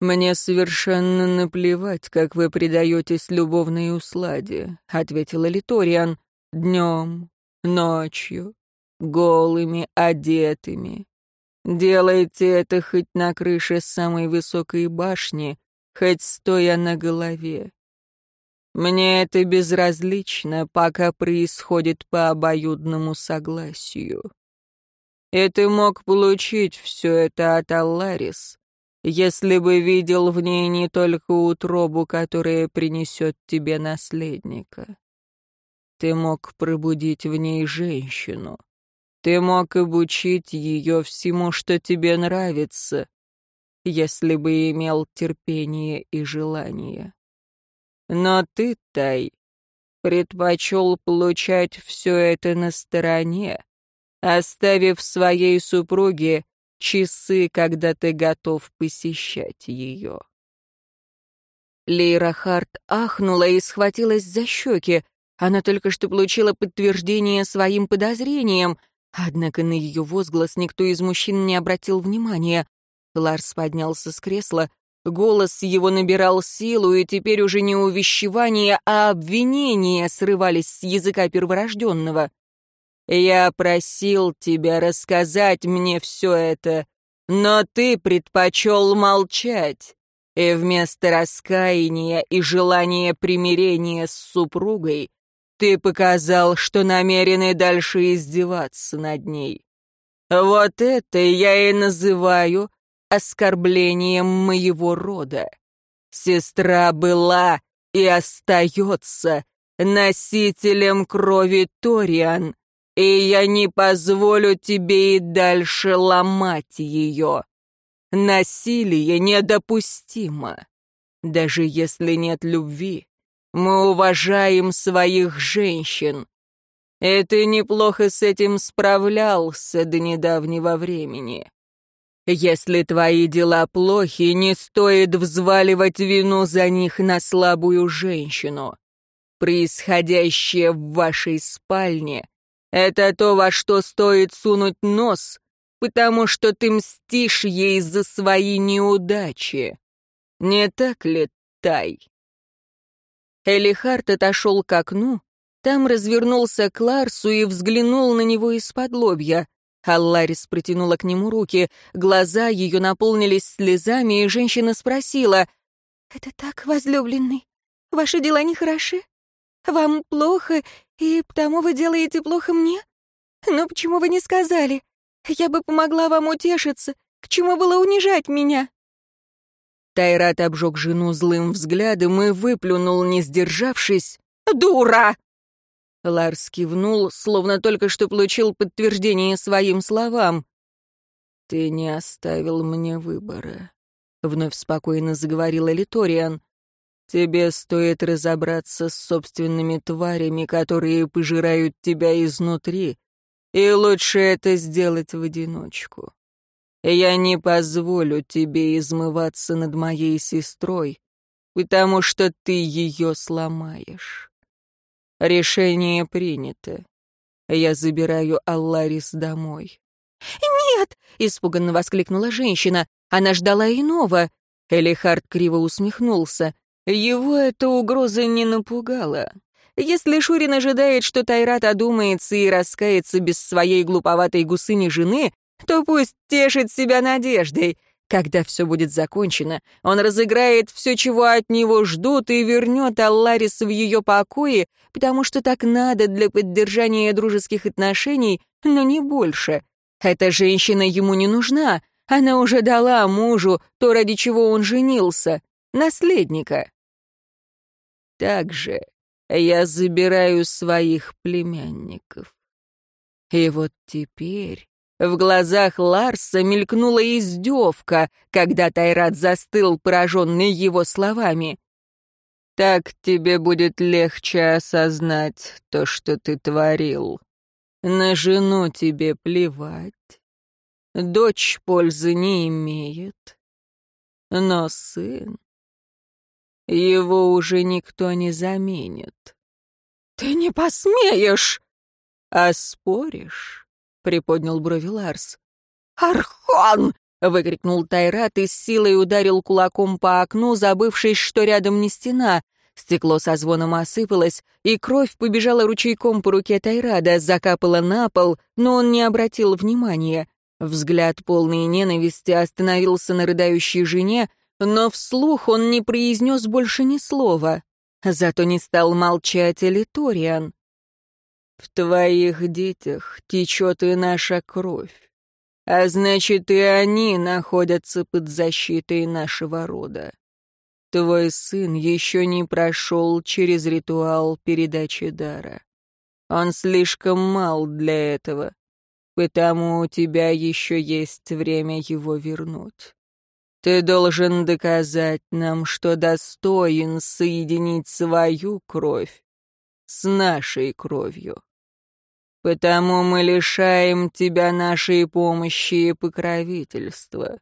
«Мне совершенно наплевать, как вы предаетесь любовной усладе», — ответила Литориан. «Днем, ночью, голыми, одетыми. Делайте это хоть на крыше самой высокой башни, хоть стоя на голове. Мне это безразлично, пока происходит по обоюдному согласию. И ты мог получить все это от Алларис, если бы видел в ней не только утробу, которая принесет тебе наследника. Ты мог пробудить в ней женщину. Ты мог обучить ее всему, что тебе нравится, если бы имел терпение и желание. Но ты, Тай, предпочел получать все это на стороне, оставив своей супруге часы, когда ты готов посещать ее. Лейра Харт ахнула и схватилась за щеки. Она только что получила подтверждение своим подозрениям, однако на ее возглас никто из мужчин не обратил внимания. Ларс поднялся с кресла, голос его набирал силу, и теперь уже не увещевания, а обвинения срывались с языка перворожденного. «Я просил тебя рассказать мне все это, но ты предпочел молчать, и вместо раскаяния и желания примирения с супругой ты показал, что намерен и дальше издеваться над ней. Вот это я и называю оскорблением моего рода. Сестра была и остается носителем крови Ториан, и я не позволю тебе и дальше ломать ее. Насилие недопустимо. Даже если нет любви, мы уважаем своих женщин. И ты неплохо с этим справлялся до недавнего времени. Если твои дела плохи, не стоит взваливать вину за них на слабую женщину. Происходящее в вашей спальне — это то, во что стоит сунуть нос, потому что ты мстишь ей за свои неудачи. Не так ли, Тай? Элихард отошел к окну, там развернулся к Ларсу и взглянул на него из-под лобья. Алларис протянула к нему руки, глаза ее наполнились слезами, и женщина спросила, «Это так, возлюбленный? Ваши дела нехороши? Вам плохо, и потому вы делаете плохо мне? Но почему вы не сказали? Я бы помогла вам утешиться. К чему было унижать меня?» Тайрат обжег жену злым взглядом и выплюнул, не сдержавшись. «Дура!» Ларс кивнул, словно только что получил подтверждение своим словам. «Ты не оставил мне выбора», — вновь спокойно заговорила Литориан. «Тебе стоит разобраться с собственными тварями, которые пожирают тебя изнутри, и лучше это сделать в одиночку. Я не позволю тебе измываться над моей сестрой, потому что ты ее сломаешь. Решение принято. Я забираю Алларис домой. «Нет!» — испуганно воскликнула женщина. Она ждала иного. Элихард криво усмехнулся. Его эта угроза не напугала. Если Шурин ожидает, что Тайрат одумается и раскается без своей глуповатой гусыни жены, то пусть тешит себя надеждой. Когда все будет закончено, он разыграет все, чего от него ждут, и вернет Алларис в ее покое, потому что так надо для поддержания дружеских отношений, но не больше. Эта женщина ему не нужна. Она уже дала мужу то, ради чего он женился — наследника. Также я забираю своих племянников. И вот теперь в глазах Ларса мелькнула издевка, когда Тайрат застыл, пораженный его словами. «Так тебе будет легче осознать то, что ты творил. На жену тебе плевать. Дочь пользы не имеет. Но сын... Его уже никто не заменит. «Ты не посмеешь!» «А споришь?» — приподнял брови Ларс. «Архон!» — выкрикнул Тайрат и с силой ударил кулаком по окну, забывшись, что рядом не стена. Стекло со звоном осыпалось, и кровь побежала ручейком по руке Тайрада, закапала на пол, но он не обратил внимания. Взгляд полный ненависти остановился на рыдающей жене, но вслух он не произнес больше ни слова. Зато не стал молчать Элиториан. «В твоих детях течет и наша кровь, а значит, и они находятся под защитой нашего рода. Твой сын еще не прошел через ритуал передачи дара. Он слишком мал для этого, потому у тебя еще есть время его вернуть. Ты должен доказать нам, что достоин соединить свою кровь с нашей кровью. Потому мы лишаем тебя нашей помощи и покровительства.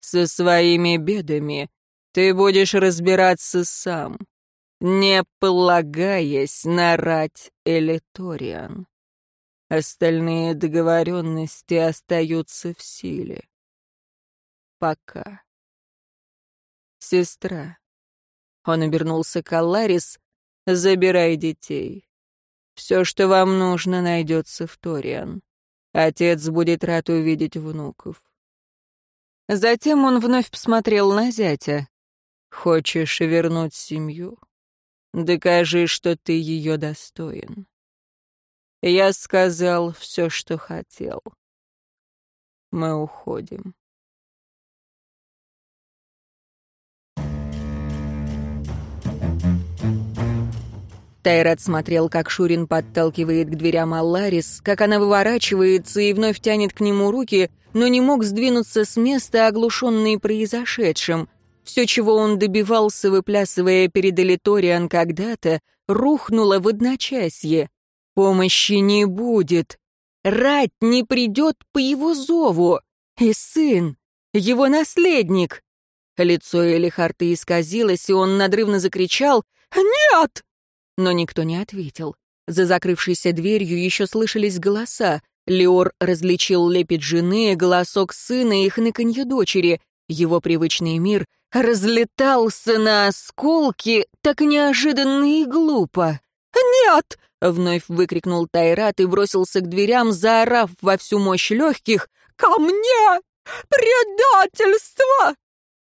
Со своими бедами ты будешь разбираться сам, не полагаясь на рать Элиториан. Остальные договоренности остаются в силе пока. Сестра. Он обернулся к Алларис. Забирай детей. Все, что вам нужно, найдется в Ториан. Отец будет рад увидеть внуков. Затем он вновь посмотрел на зятя. Хочешь вернуть семью? Докажи, что ты ее достоин. Я сказал все, что хотел. Мы уходим. Тайрат смотрел, как Шурин подталкивает к дверям Алларис, как она выворачивается и вновь тянет к нему руки, но не мог сдвинуться с места, оглушенный произошедшим. Все, чего он добивался, выплясывая перед Элиториан когда-то, рухнуло в одночасье. Помощи не будет. Рать не придет по его зову. И сын, его наследник. Лицо Элихарта исказилось, и он надрывно закричал «Нет!» Но никто не ответил. За закрывшейся дверью еще слышались голоса. Леор различил лепет жены, голосок сына и хныканье дочери. Его привычный мир разлетался на осколки так неожиданно и глупо. «Нет!» — вновь выкрикнул Тайрат и бросился к дверям, заорав во всю мощь легких. «Ко мне! Предательство!»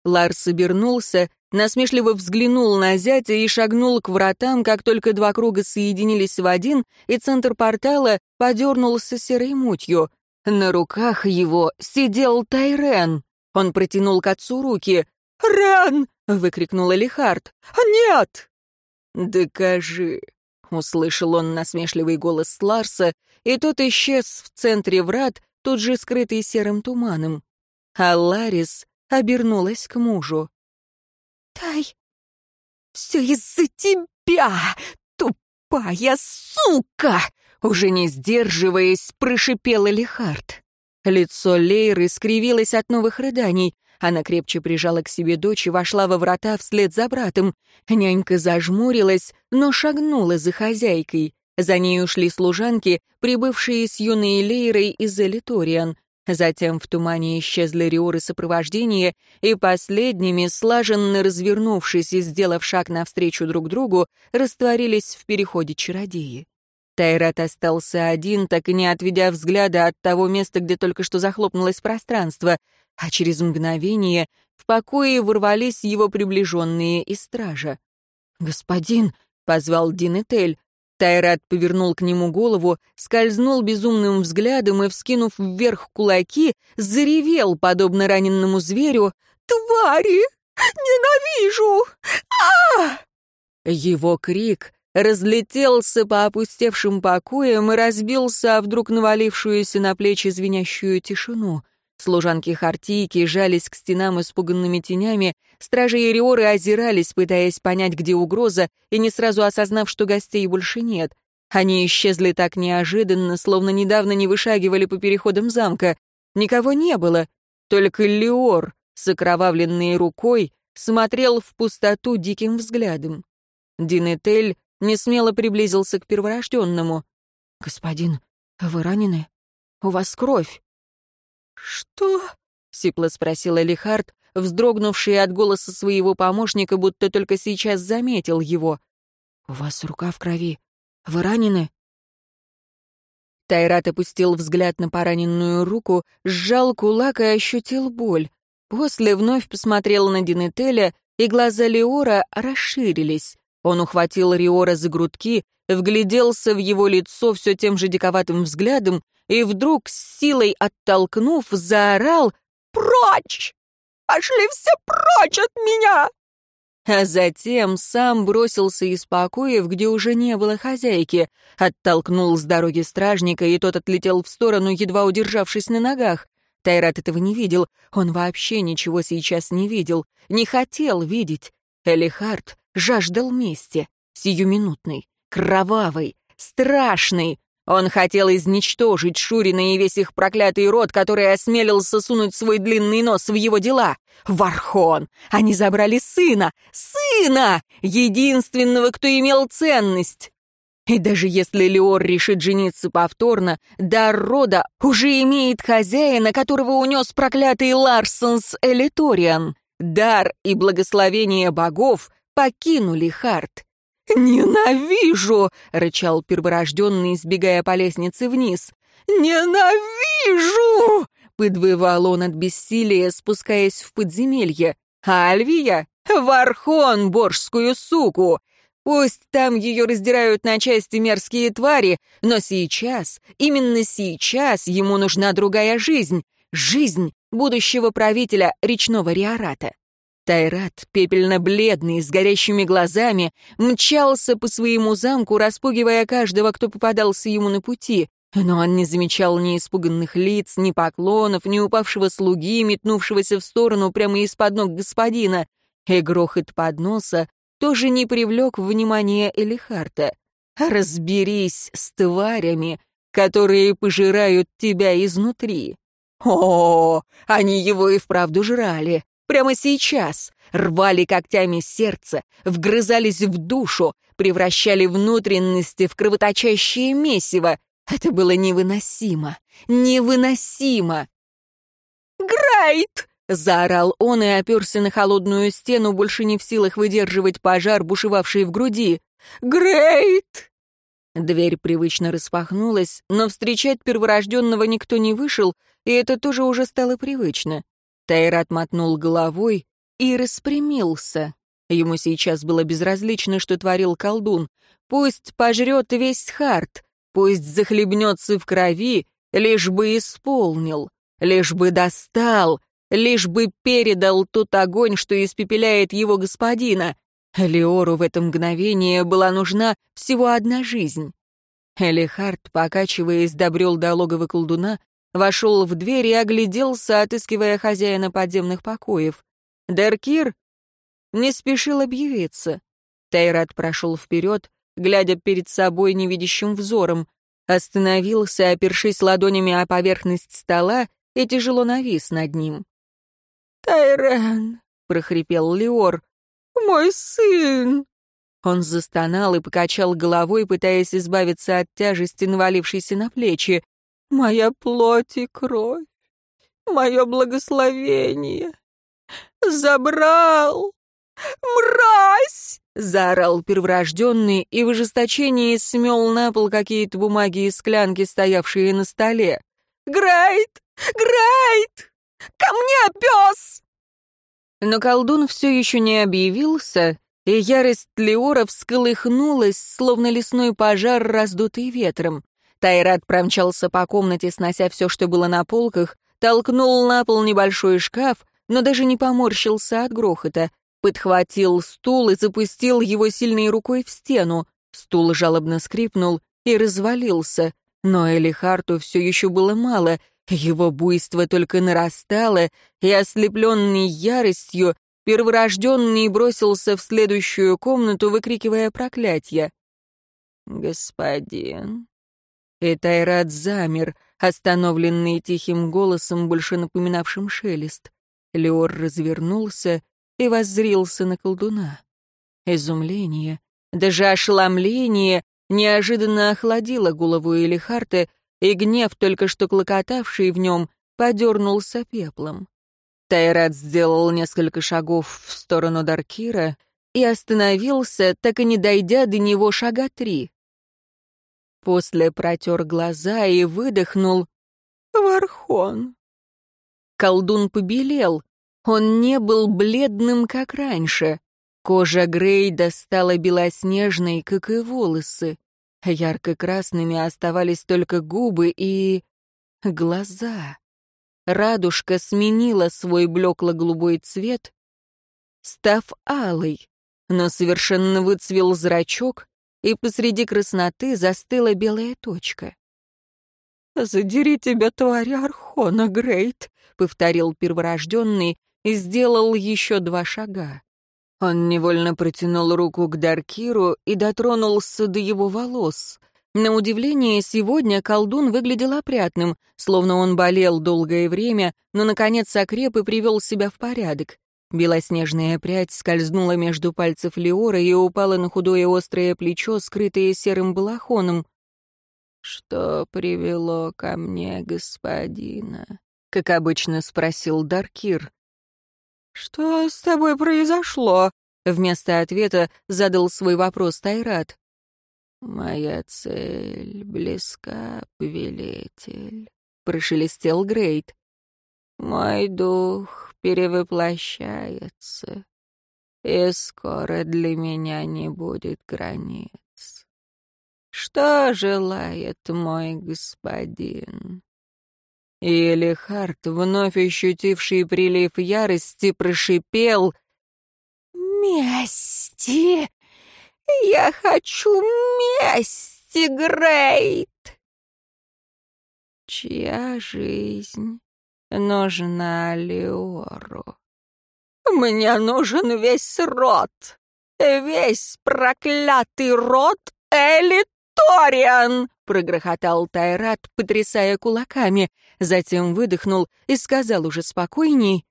Ларс обернулся насмешливо взглянул на зятя и шагнул к вратам, как только два круга соединились в один, и центр портала подернулся серой мутью. На руках его сидел Тайрен. Он протянул к отцу руки. «Рен!» — выкрикнул Элихард. «Нет!» «Докажи!» — услышал он насмешливый голос Ларса, и тот исчез в центре врат, тут же скрытый серым туманом. А Ларис обернулась к мужу. «Тай, все из-за тебя, тупая сука!» Уже не сдерживаясь, прошипел Элихард. Лицо Лейры скривилось от новых рыданий. Она крепче прижала к себе дочь и вошла во врата вслед за братом. Нянька зажмурилась, но шагнула за хозяйкой. За ней ушли служанки, прибывшие с юной Лейрой из Элиториан. Затем в тумане исчезли риоры сопровождения, и последними, слаженно развернувшись и сделав шаг навстречу друг другу, растворились в переходе чародеи. Тайрат остался один, так и не отведя взгляда от того места, где только что захлопнулось пространство, а через мгновение в покое ворвались его приближенные из стража. «Господин!» — позвал Динетель. Тайрат повернул к нему голову, скользнул безумным взглядом и, вскинув вверх кулаки, заревел, подобно раненному зверю, «Твари! Ненавижу! а Его крик разлетелся по опустевшим покоям и разбился о вдруг навалившуюся на плечи звенящую тишину. Служанки Хартийки жались к стенам испуганными тенями, стражи и риоры озирались, пытаясь понять, где угроза, и не сразу осознав, что гостей больше нет. Они исчезли так неожиданно, словно недавно не вышагивали по переходам замка. Никого не было, только Леор, с окровавленной рукой, смотрел в пустоту диким взглядом. Динетель несмело приблизился к перворожденному. «Господин, вы ранены? У вас кровь». «Что?» — сипло спросила Лихард, вздрогнувший от голоса своего помощника, будто только сейчас заметил его. «У вас рука в крови. Вы ранены?» Тайрат опустил взгляд на пораненную руку, сжал кулак и ощутил боль. После вновь посмотрел на Динетеля, и глаза Леора расширились. Он ухватил Риора за грудки, вгляделся в его лицо все тем же диковатым взглядом и вдруг, с силой оттолкнув, заорал «Прочь! Пошли все прочь от меня!» А затем сам бросился из покоев, где уже не было хозяйки, оттолкнул с дороги стражника, и тот отлетел в сторону, едва удержавшись на ногах. Тайрат этого не видел, он вообще ничего сейчас не видел, не хотел видеть. Элихард жаждал мести, сиюминутной, кровавой, страшной. Он хотел изничтожить Шурина и весь их проклятый род, который осмелился сунуть свой длинный нос в его дела. Вархон! Они забрали сына! Сына! Единственного, кто имел ценность! И даже если Леор решит жениться повторно, дар рода уже имеет хозяина, которого унес проклятый Ларсонс Элиториан. Дар и благословение богов покинули Харт. «Ненавижу!» — рычал перворожденный, сбегая по лестнице вниз. «Ненавижу!» — подвывал он от бессилия, спускаясь в подземелье. «А Альвия? Вархон, боржскую суку! Пусть там ее раздирают на части мерзкие твари, но сейчас, именно сейчас ему нужна другая жизнь. Жизнь будущего правителя речного Риората. Тайрат, пепельно-бледный, с горящими глазами, мчался по своему замку, распугивая каждого, кто попадался ему на пути. Но он не замечал ни испуганных лиц, ни поклонов, ни упавшего слуги, метнувшегося в сторону прямо из-под ног господина. И грохот подноса тоже не привлек внимания Элихарта. «Разберись с тварями, которые пожирают тебя изнутри». О, они его и вправду жрали. Прямо сейчас рвали когтями сердце, вгрызались в душу, превращали внутренности в кровоточащее месиво. Это было невыносимо, невыносимо. «Грейт!» — заорал он и оперся на холодную стену, больше не в силах выдерживать пожар, бушевавший в груди. «Грейт!» Дверь привычно распахнулась, но встречать перворожденного никто не вышел, и это тоже уже стало привычно. Тайрат мотнул головой и распрямился. Ему сейчас было безразлично, что творил колдун. Пусть пожрет весь Харт, пусть захлебнется в крови, лишь бы исполнил, лишь бы достал, лишь бы передал тот огонь, что испепеляет его господина. Леору в это мгновение была нужна всего одна жизнь. Элихард, покачиваясь, добрел до логова колдуна, вошел в дверь и огляделся, отыскивая хозяина подземных покоев. Деркир не спешил объявиться. Тайрат прошел вперед, глядя перед собой невидящим взором, остановился, опершись ладонями о поверхность стола, и тяжело навис над ним. «Тайрен!» — прохрипел Леор. «Мой сын!» Он застонал и покачал головой, пытаясь избавиться от тяжести, навалившейся на плечи. «Моя плоть и кровь! Мое благословение! Забрал! Мразь!» — заорал перворожденный и в ожесточении смел на пол какие-то бумаги и склянки, стоявшие на столе. «Грейт! Грейт! Ко мне, пес!» Но колдун все еще не объявился, и ярость Леора всколыхнулась, словно лесной пожар, раздутый ветром. Тайрат промчался по комнате, снося все, что было на полках, толкнул на пол небольшой шкаф, но даже не поморщился от грохота, подхватил стул и запустил его сильной рукой в стену. Стул жалобно скрипнул и развалился, но Элихарту все еще было мало, его буйство только нарастало, и, ослепленный яростью, перворожденный бросился в следующую комнату, выкрикивая проклятие. «Господин...» И Тайрат замер, остановленный тихим голосом, больше напоминавшим шелест. Леор развернулся и воззрился на колдуна. Изумление, даже ошеломление неожиданно охладило голову Элихарта, и гнев, только что клокотавший в нем, подернулся пеплом. Тайрат сделал несколько шагов в сторону Даркира и остановился, так и не дойдя до него шага три. После протер глаза и выдохнул «Вархон». Колдун побелел. Он не был бледным, как раньше. Кожа Грейда стала белоснежной, как и волосы. Ярко-красными оставались только губы и... глаза. Радужка сменила свой блекло-голубой цвет, став алой, но совершенно выцвел зрачок, и посреди красноты застыла белая точка. «Задери тебя, тварь Архона, Грейт!» — повторил перворожденный и сделал еще два шага. Он невольно протянул руку к Даркиру и дотронулся до его волос. На удивление, сегодня колдун выглядел опрятным, словно он болел долгое время, но, наконец, окреп и привел себя в порядок. Белоснежная прядь скользнула между пальцев Леора и упала на худое острое плечо, скрытое серым балахоном. «Что привело ко мне господина?» — как обычно спросил Даркир. «Что с тобой произошло?» Вместо ответа задал свой вопрос Тайрат. «Моя цель близка, повелитель», — прошелестел Грейт. «Мой дух перевоплощается, и скоро для меня не будет границ. Что желает мой господин?» И Элихард, вновь ощутивший прилив ярости, прошипел «Мести! Я хочу мести, Грейт!» «Чья жизнь нужна Леору?» «Мне нужен весь род, весь проклятый род Элиториан!» прогрохотал Тайрат, потрясая кулаками, затем выдохнул и сказал уже спокойней,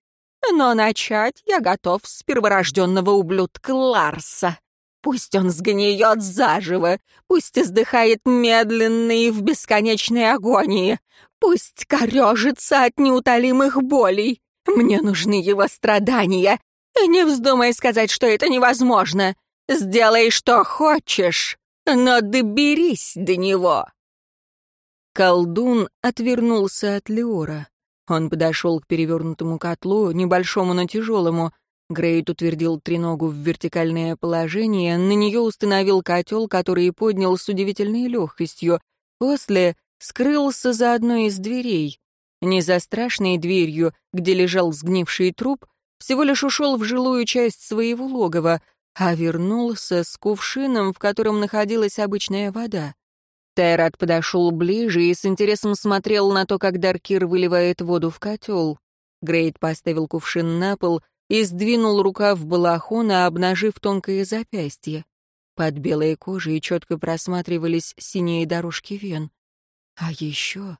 «Но начать я готов с перворожденного ублюдка Ларса. Пусть он сгниет заживо, пусть издыхает медленно и в бесконечной агонии, пусть корежится от неутолимых болей. Мне нужны его страдания. И не вздумай сказать, что это невозможно. Сделай, что хочешь, но доберись до него!» Колдун отвернулся от Леора. Он подошел к перевернутому котлу, небольшому, но тяжелому. Грейт утвердил треногу в вертикальное положение, на нее установил котел, который поднял с удивительной легкостью. После скрылся за одной из дверей. Не за страшной дверью, где лежал сгнивший труп, всего лишь ушел в жилую часть своего логова, а вернулся с кувшином, в котором находилась обычная вода. Тайрат подошел ближе и с интересом смотрел на то, как Даркир выливает воду в котел. Грейт поставил кувшин на пол и сдвинул рукав балахона, обнажив тонкое запястье. Под белой кожей четко просматривались синие дорожки вен. А еще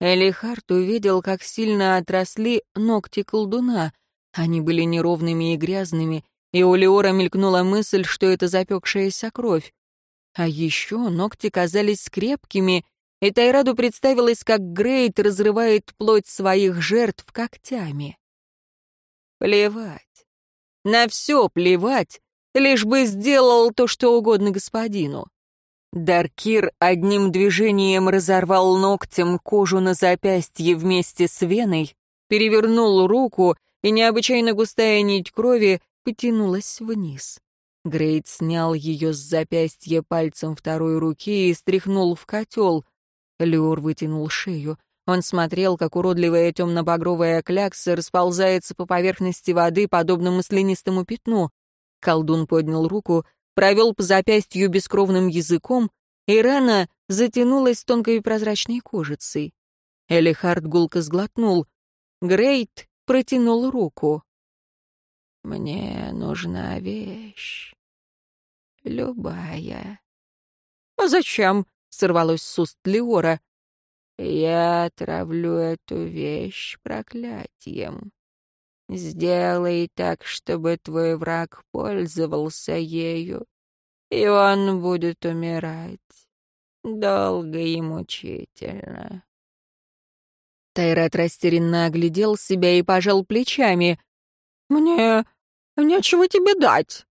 Элихард увидел, как сильно отросли ногти колдуна, Они были неровными и грязными, и у Леора мелькнула мысль, что это запекшаяся кровь. А еще ногти казались крепкими, и Тайраду представилось, как Грейт разрывает плоть своих жертв когтями. Плевать. На все плевать, лишь бы сделал то, что угодно господину. Даркир одним движением разорвал ногтем кожу на запястье вместе с веной, перевернул руку, и необычайно густая нить крови потянулась вниз. Грейт снял ее с запястья пальцем второй руки и стряхнул в котел. Люр вытянул шею. Он смотрел, как уродливая темно-багровая клякса расползается по поверхности воды, подобно маслянистому пятну. Колдун поднял руку, провел по запястью бескровным языком, и рана затянулась тонкой прозрачной кожицей. Элихард гулко сглотнул. Грейт протянул руку. «Мне нужна вещь. Любая». «А зачем?» — сорвалось с уст Леора. «Я отравлю эту вещь проклятием. Сделай так, чтобы твой враг пользовался ею, и он будет умирать. Долго и мучительно». Тайрат растерянно оглядел себя и пожал плечами. «Мне нечего тебе дать».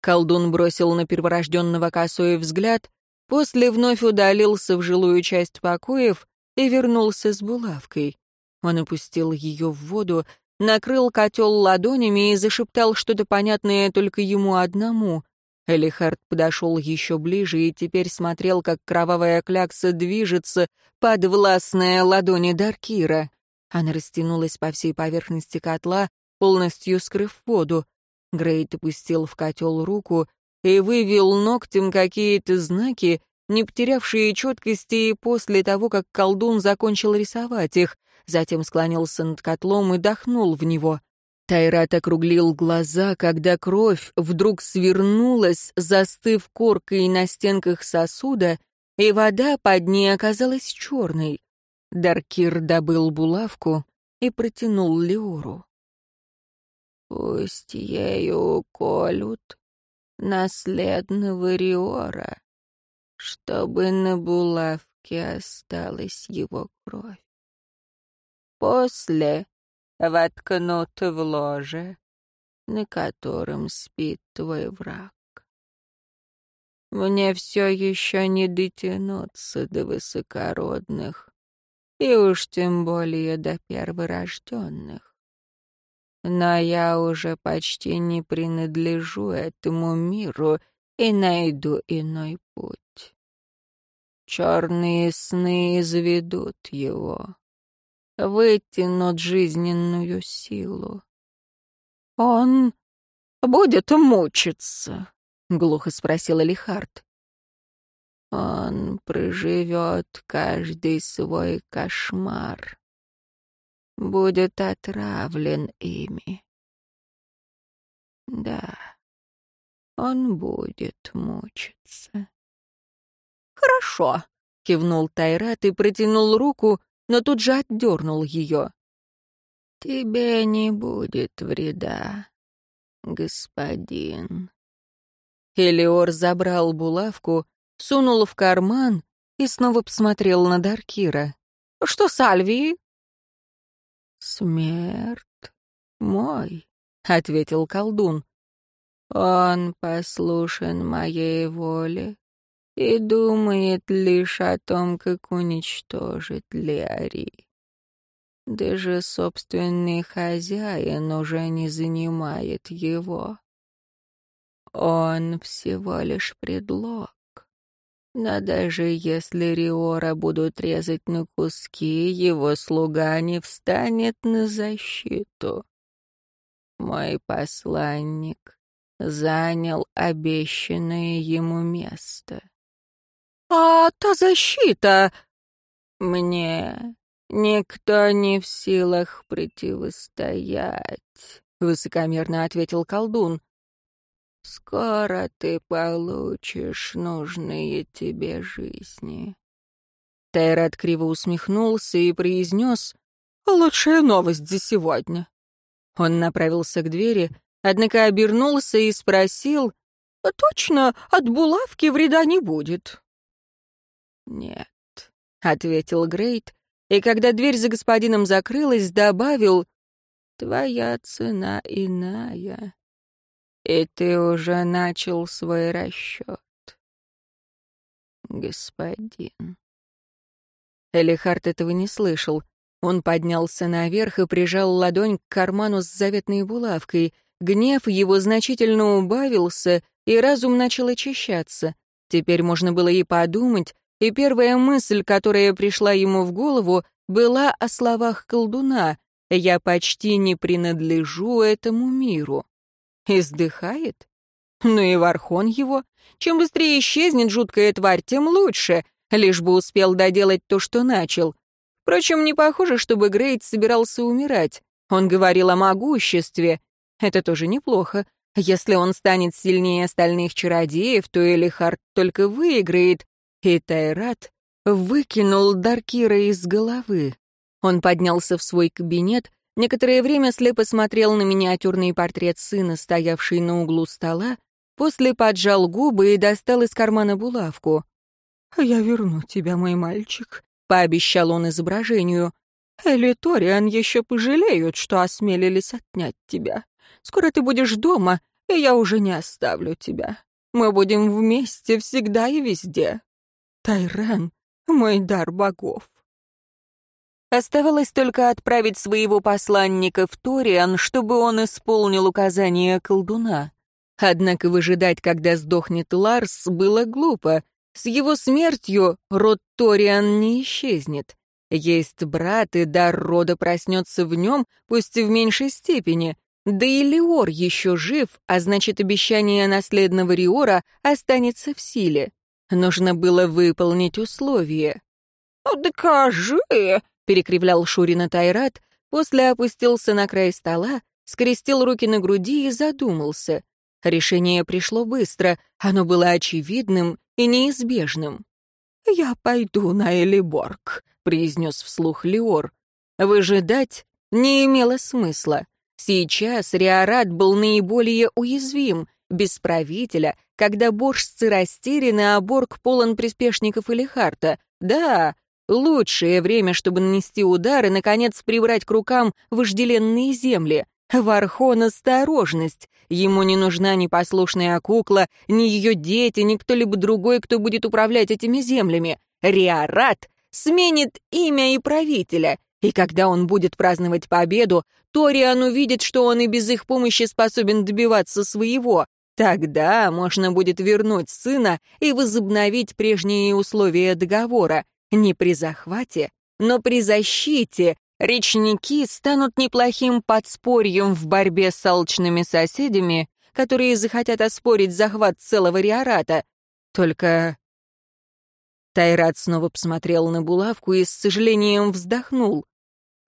Колдун бросил на перворожденного косой взгляд, после вновь удалился в жилую часть покоев и вернулся с булавкой. Он опустил ее в воду, накрыл котел ладонями и зашептал что-то понятное только ему одному. Элихард подошел еще ближе и теперь смотрел, как кровавая клякса движется под властные ладони Даркира. Она растянулась по всей поверхности котла, полностью скрыв воду. Грейт опустил в котел руку и вывел ногтем какие-то знаки, не потерявшие четкости после того, как колдун закончил рисовать их, затем склонился над котлом и дохнул в него. Тайрат округлил глаза, когда кровь вдруг свернулась, застыв коркой на стенках сосуда, и вода под ней оказалась черной. Даркир добыл булавку и протянул Леору. «Пусть ею уколют наследного Риора, чтобы на булавке осталась его кровь. После воткнут в ложе, на котором спит твой враг. Мне все еще не дотянуться до высокородных, и уж тем более до перворожденных. Но я уже почти не принадлежу этому миру и найду иной путь. Черные сны изведут его, вытянут жизненную силу. «Он будет мучиться?» — глухо спросил Лихард. «Он проживет каждый свой кошмар, будет отравлен ими. Да, он будет мучиться». «Хорошо», — кивнул Тайрат и протянул руку, но тут же отдернул ее. «Тебе не будет вреда, господин». Элиор забрал булавку, сунул в карман и снова посмотрел на Даркира. «Что с Альвией?» «Смерть мой», — ответил колдун. «Он послушен моей воле и думает лишь о том, как уничтожить Леари. Даже собственный хозяин уже не занимает его. Он всего лишь предлог. Но даже если Риора будут резать на куски, его слуга не встанет на защиту. Мой посланник занял обещанное ему место. «А та защита...» «Мне никто не в силах противостоять», — высокомерно ответил колдун. «Скоро ты получишь нужные тебе жизни». Тайрат криво усмехнулся и произнес «Лучшая новость за сегодня». Он направился к двери, однако обернулся и спросил, «Точно, от булавки вреда не будет?» «Нет», — ответил Грейт, и когда дверь за господином закрылась, добавил, «Твоя цена иная, и ты уже начал свой расчет, господин». Элихард этого не слышал. Он поднялся наверх и прижал ладонь к карману с заветной булавкой. Гнев его значительно убавился, и разум начал очищаться. Теперь можно было и подумать, и первая мысль, которая пришла ему в голову, была о словах колдуна «Я почти не принадлежу этому миру». Издыхает? Ну и Вархон его. Чем быстрее исчезнет жуткая тварь, тем лучше, лишь бы успел доделать то, что начал. Впрочем, не похоже, чтобы Грейт собирался умирать. Он говорил о могуществе. Это тоже неплохо. Если он станет сильнее остальных чародеев, то Элихард только выиграет. И Тайрат выкинул Даркира из головы. Он поднялся в свой кабинет, некоторое время слепо смотрел на миниатюрный портрет сына, стоявший на углу стола, после поджал губы и достал из кармана булавку. «Я верну тебя, мой мальчик», пообещал он изображению. «Элли Ториан еще пожалеют, что осмелились отнять тебя. Скоро ты будешь дома, и я уже не оставлю тебя. Мы будем вместе всегда и везде. Тайрен — мой дар богов». Оставалось только отправить своего посланника в Ториан, чтобы он исполнил указания колдуна. Однако выжидать, когда сдохнет Ларс, было глупо, с его смертью род Ториан не исчезнет. Есть брат, и дар рода проснется в нем, пусть и в меньшей степени. Да и Леор еще жив, а значит, обещание наследного Риора останется в силе. Нужно было выполнить условие. «Докажи!» — перекривлял Шурина Тайрат, после опустился на край стола, скрестил руки на груди и задумался. Решение пришло быстро, оно было очевидным и неизбежным. «Я пойду на Элиборг», — произнес вслух Леор. Выжидать не имело смысла. Сейчас Риорат был наиболее уязвим, без правителя, когда боржцы растеряны, а Борг полон приспешников Элихарта. Да, лучшее время, чтобы нанести удар и, наконец, прибрать к рукам вожделенные земли. Вархон — осторожность. Ему не нужна ни послушная кукла, ни ее дети, ни кто-либо другой, кто будет управлять этими землями. Риарат сменит имя и правителя, и когда он будет праздновать победу, Ториан увидит, что он и без их помощи способен добиваться своего. Тогда можно будет вернуть сына и возобновить прежние условия договора. Не при захвате, но при защите, Речники станут неплохим подспорьем в борьбе с алчными соседями, которые захотят оспорить захват целого Риората. Только... Тайрат снова посмотрел на булавку и с сожалением вздохнул.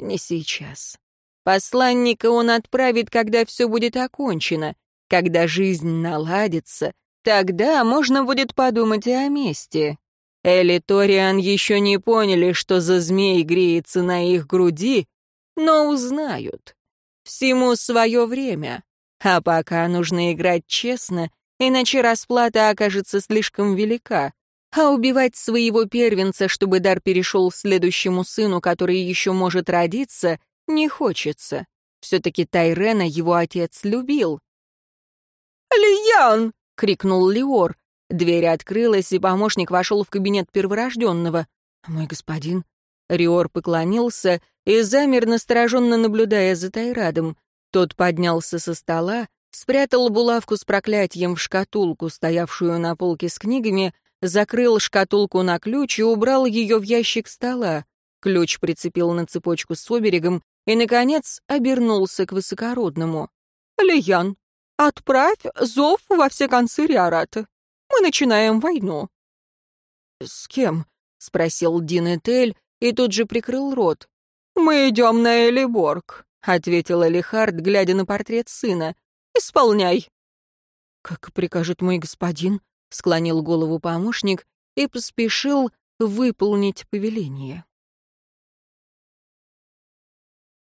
Не сейчас. Посланника он отправит, когда все будет окончено, когда жизнь наладится. Тогда можно будет подумать и о месте. Элли Ториан еще не поняли, что за змей греется на их груди, но узнают. Всему свое время. А пока нужно играть честно, иначе расплата окажется слишком велика. А убивать своего первенца, чтобы дар перешел следующему сыну, который еще может родиться, не хочется. Все-таки Тайрена его отец любил. «Лиян!» — крикнул Леор. Дверь открылась, и помощник вошел в кабинет перворожденного. «Мой господин...» Риор поклонился и замер, настороженно наблюдая за Тайрадом. Тот поднялся со стола, спрятал булавку с проклятием в шкатулку, стоявшую на полке с книгами, закрыл шкатулку на ключ и убрал ее в ящик стола. Ключ прицепил на цепочку с оберегом и, наконец, обернулся к высокородному. «Лиян, отправь зов во все концы Риората. Мы начинаем войну». «С кем?» — спросил Дин Этель и тут же прикрыл рот. «Мы идем на Элиборг», — ответил Элихард, глядя на портрет сына. «Исполняй». «Как прикажет мой господин», — склонил голову помощник и поспешил выполнить повеление.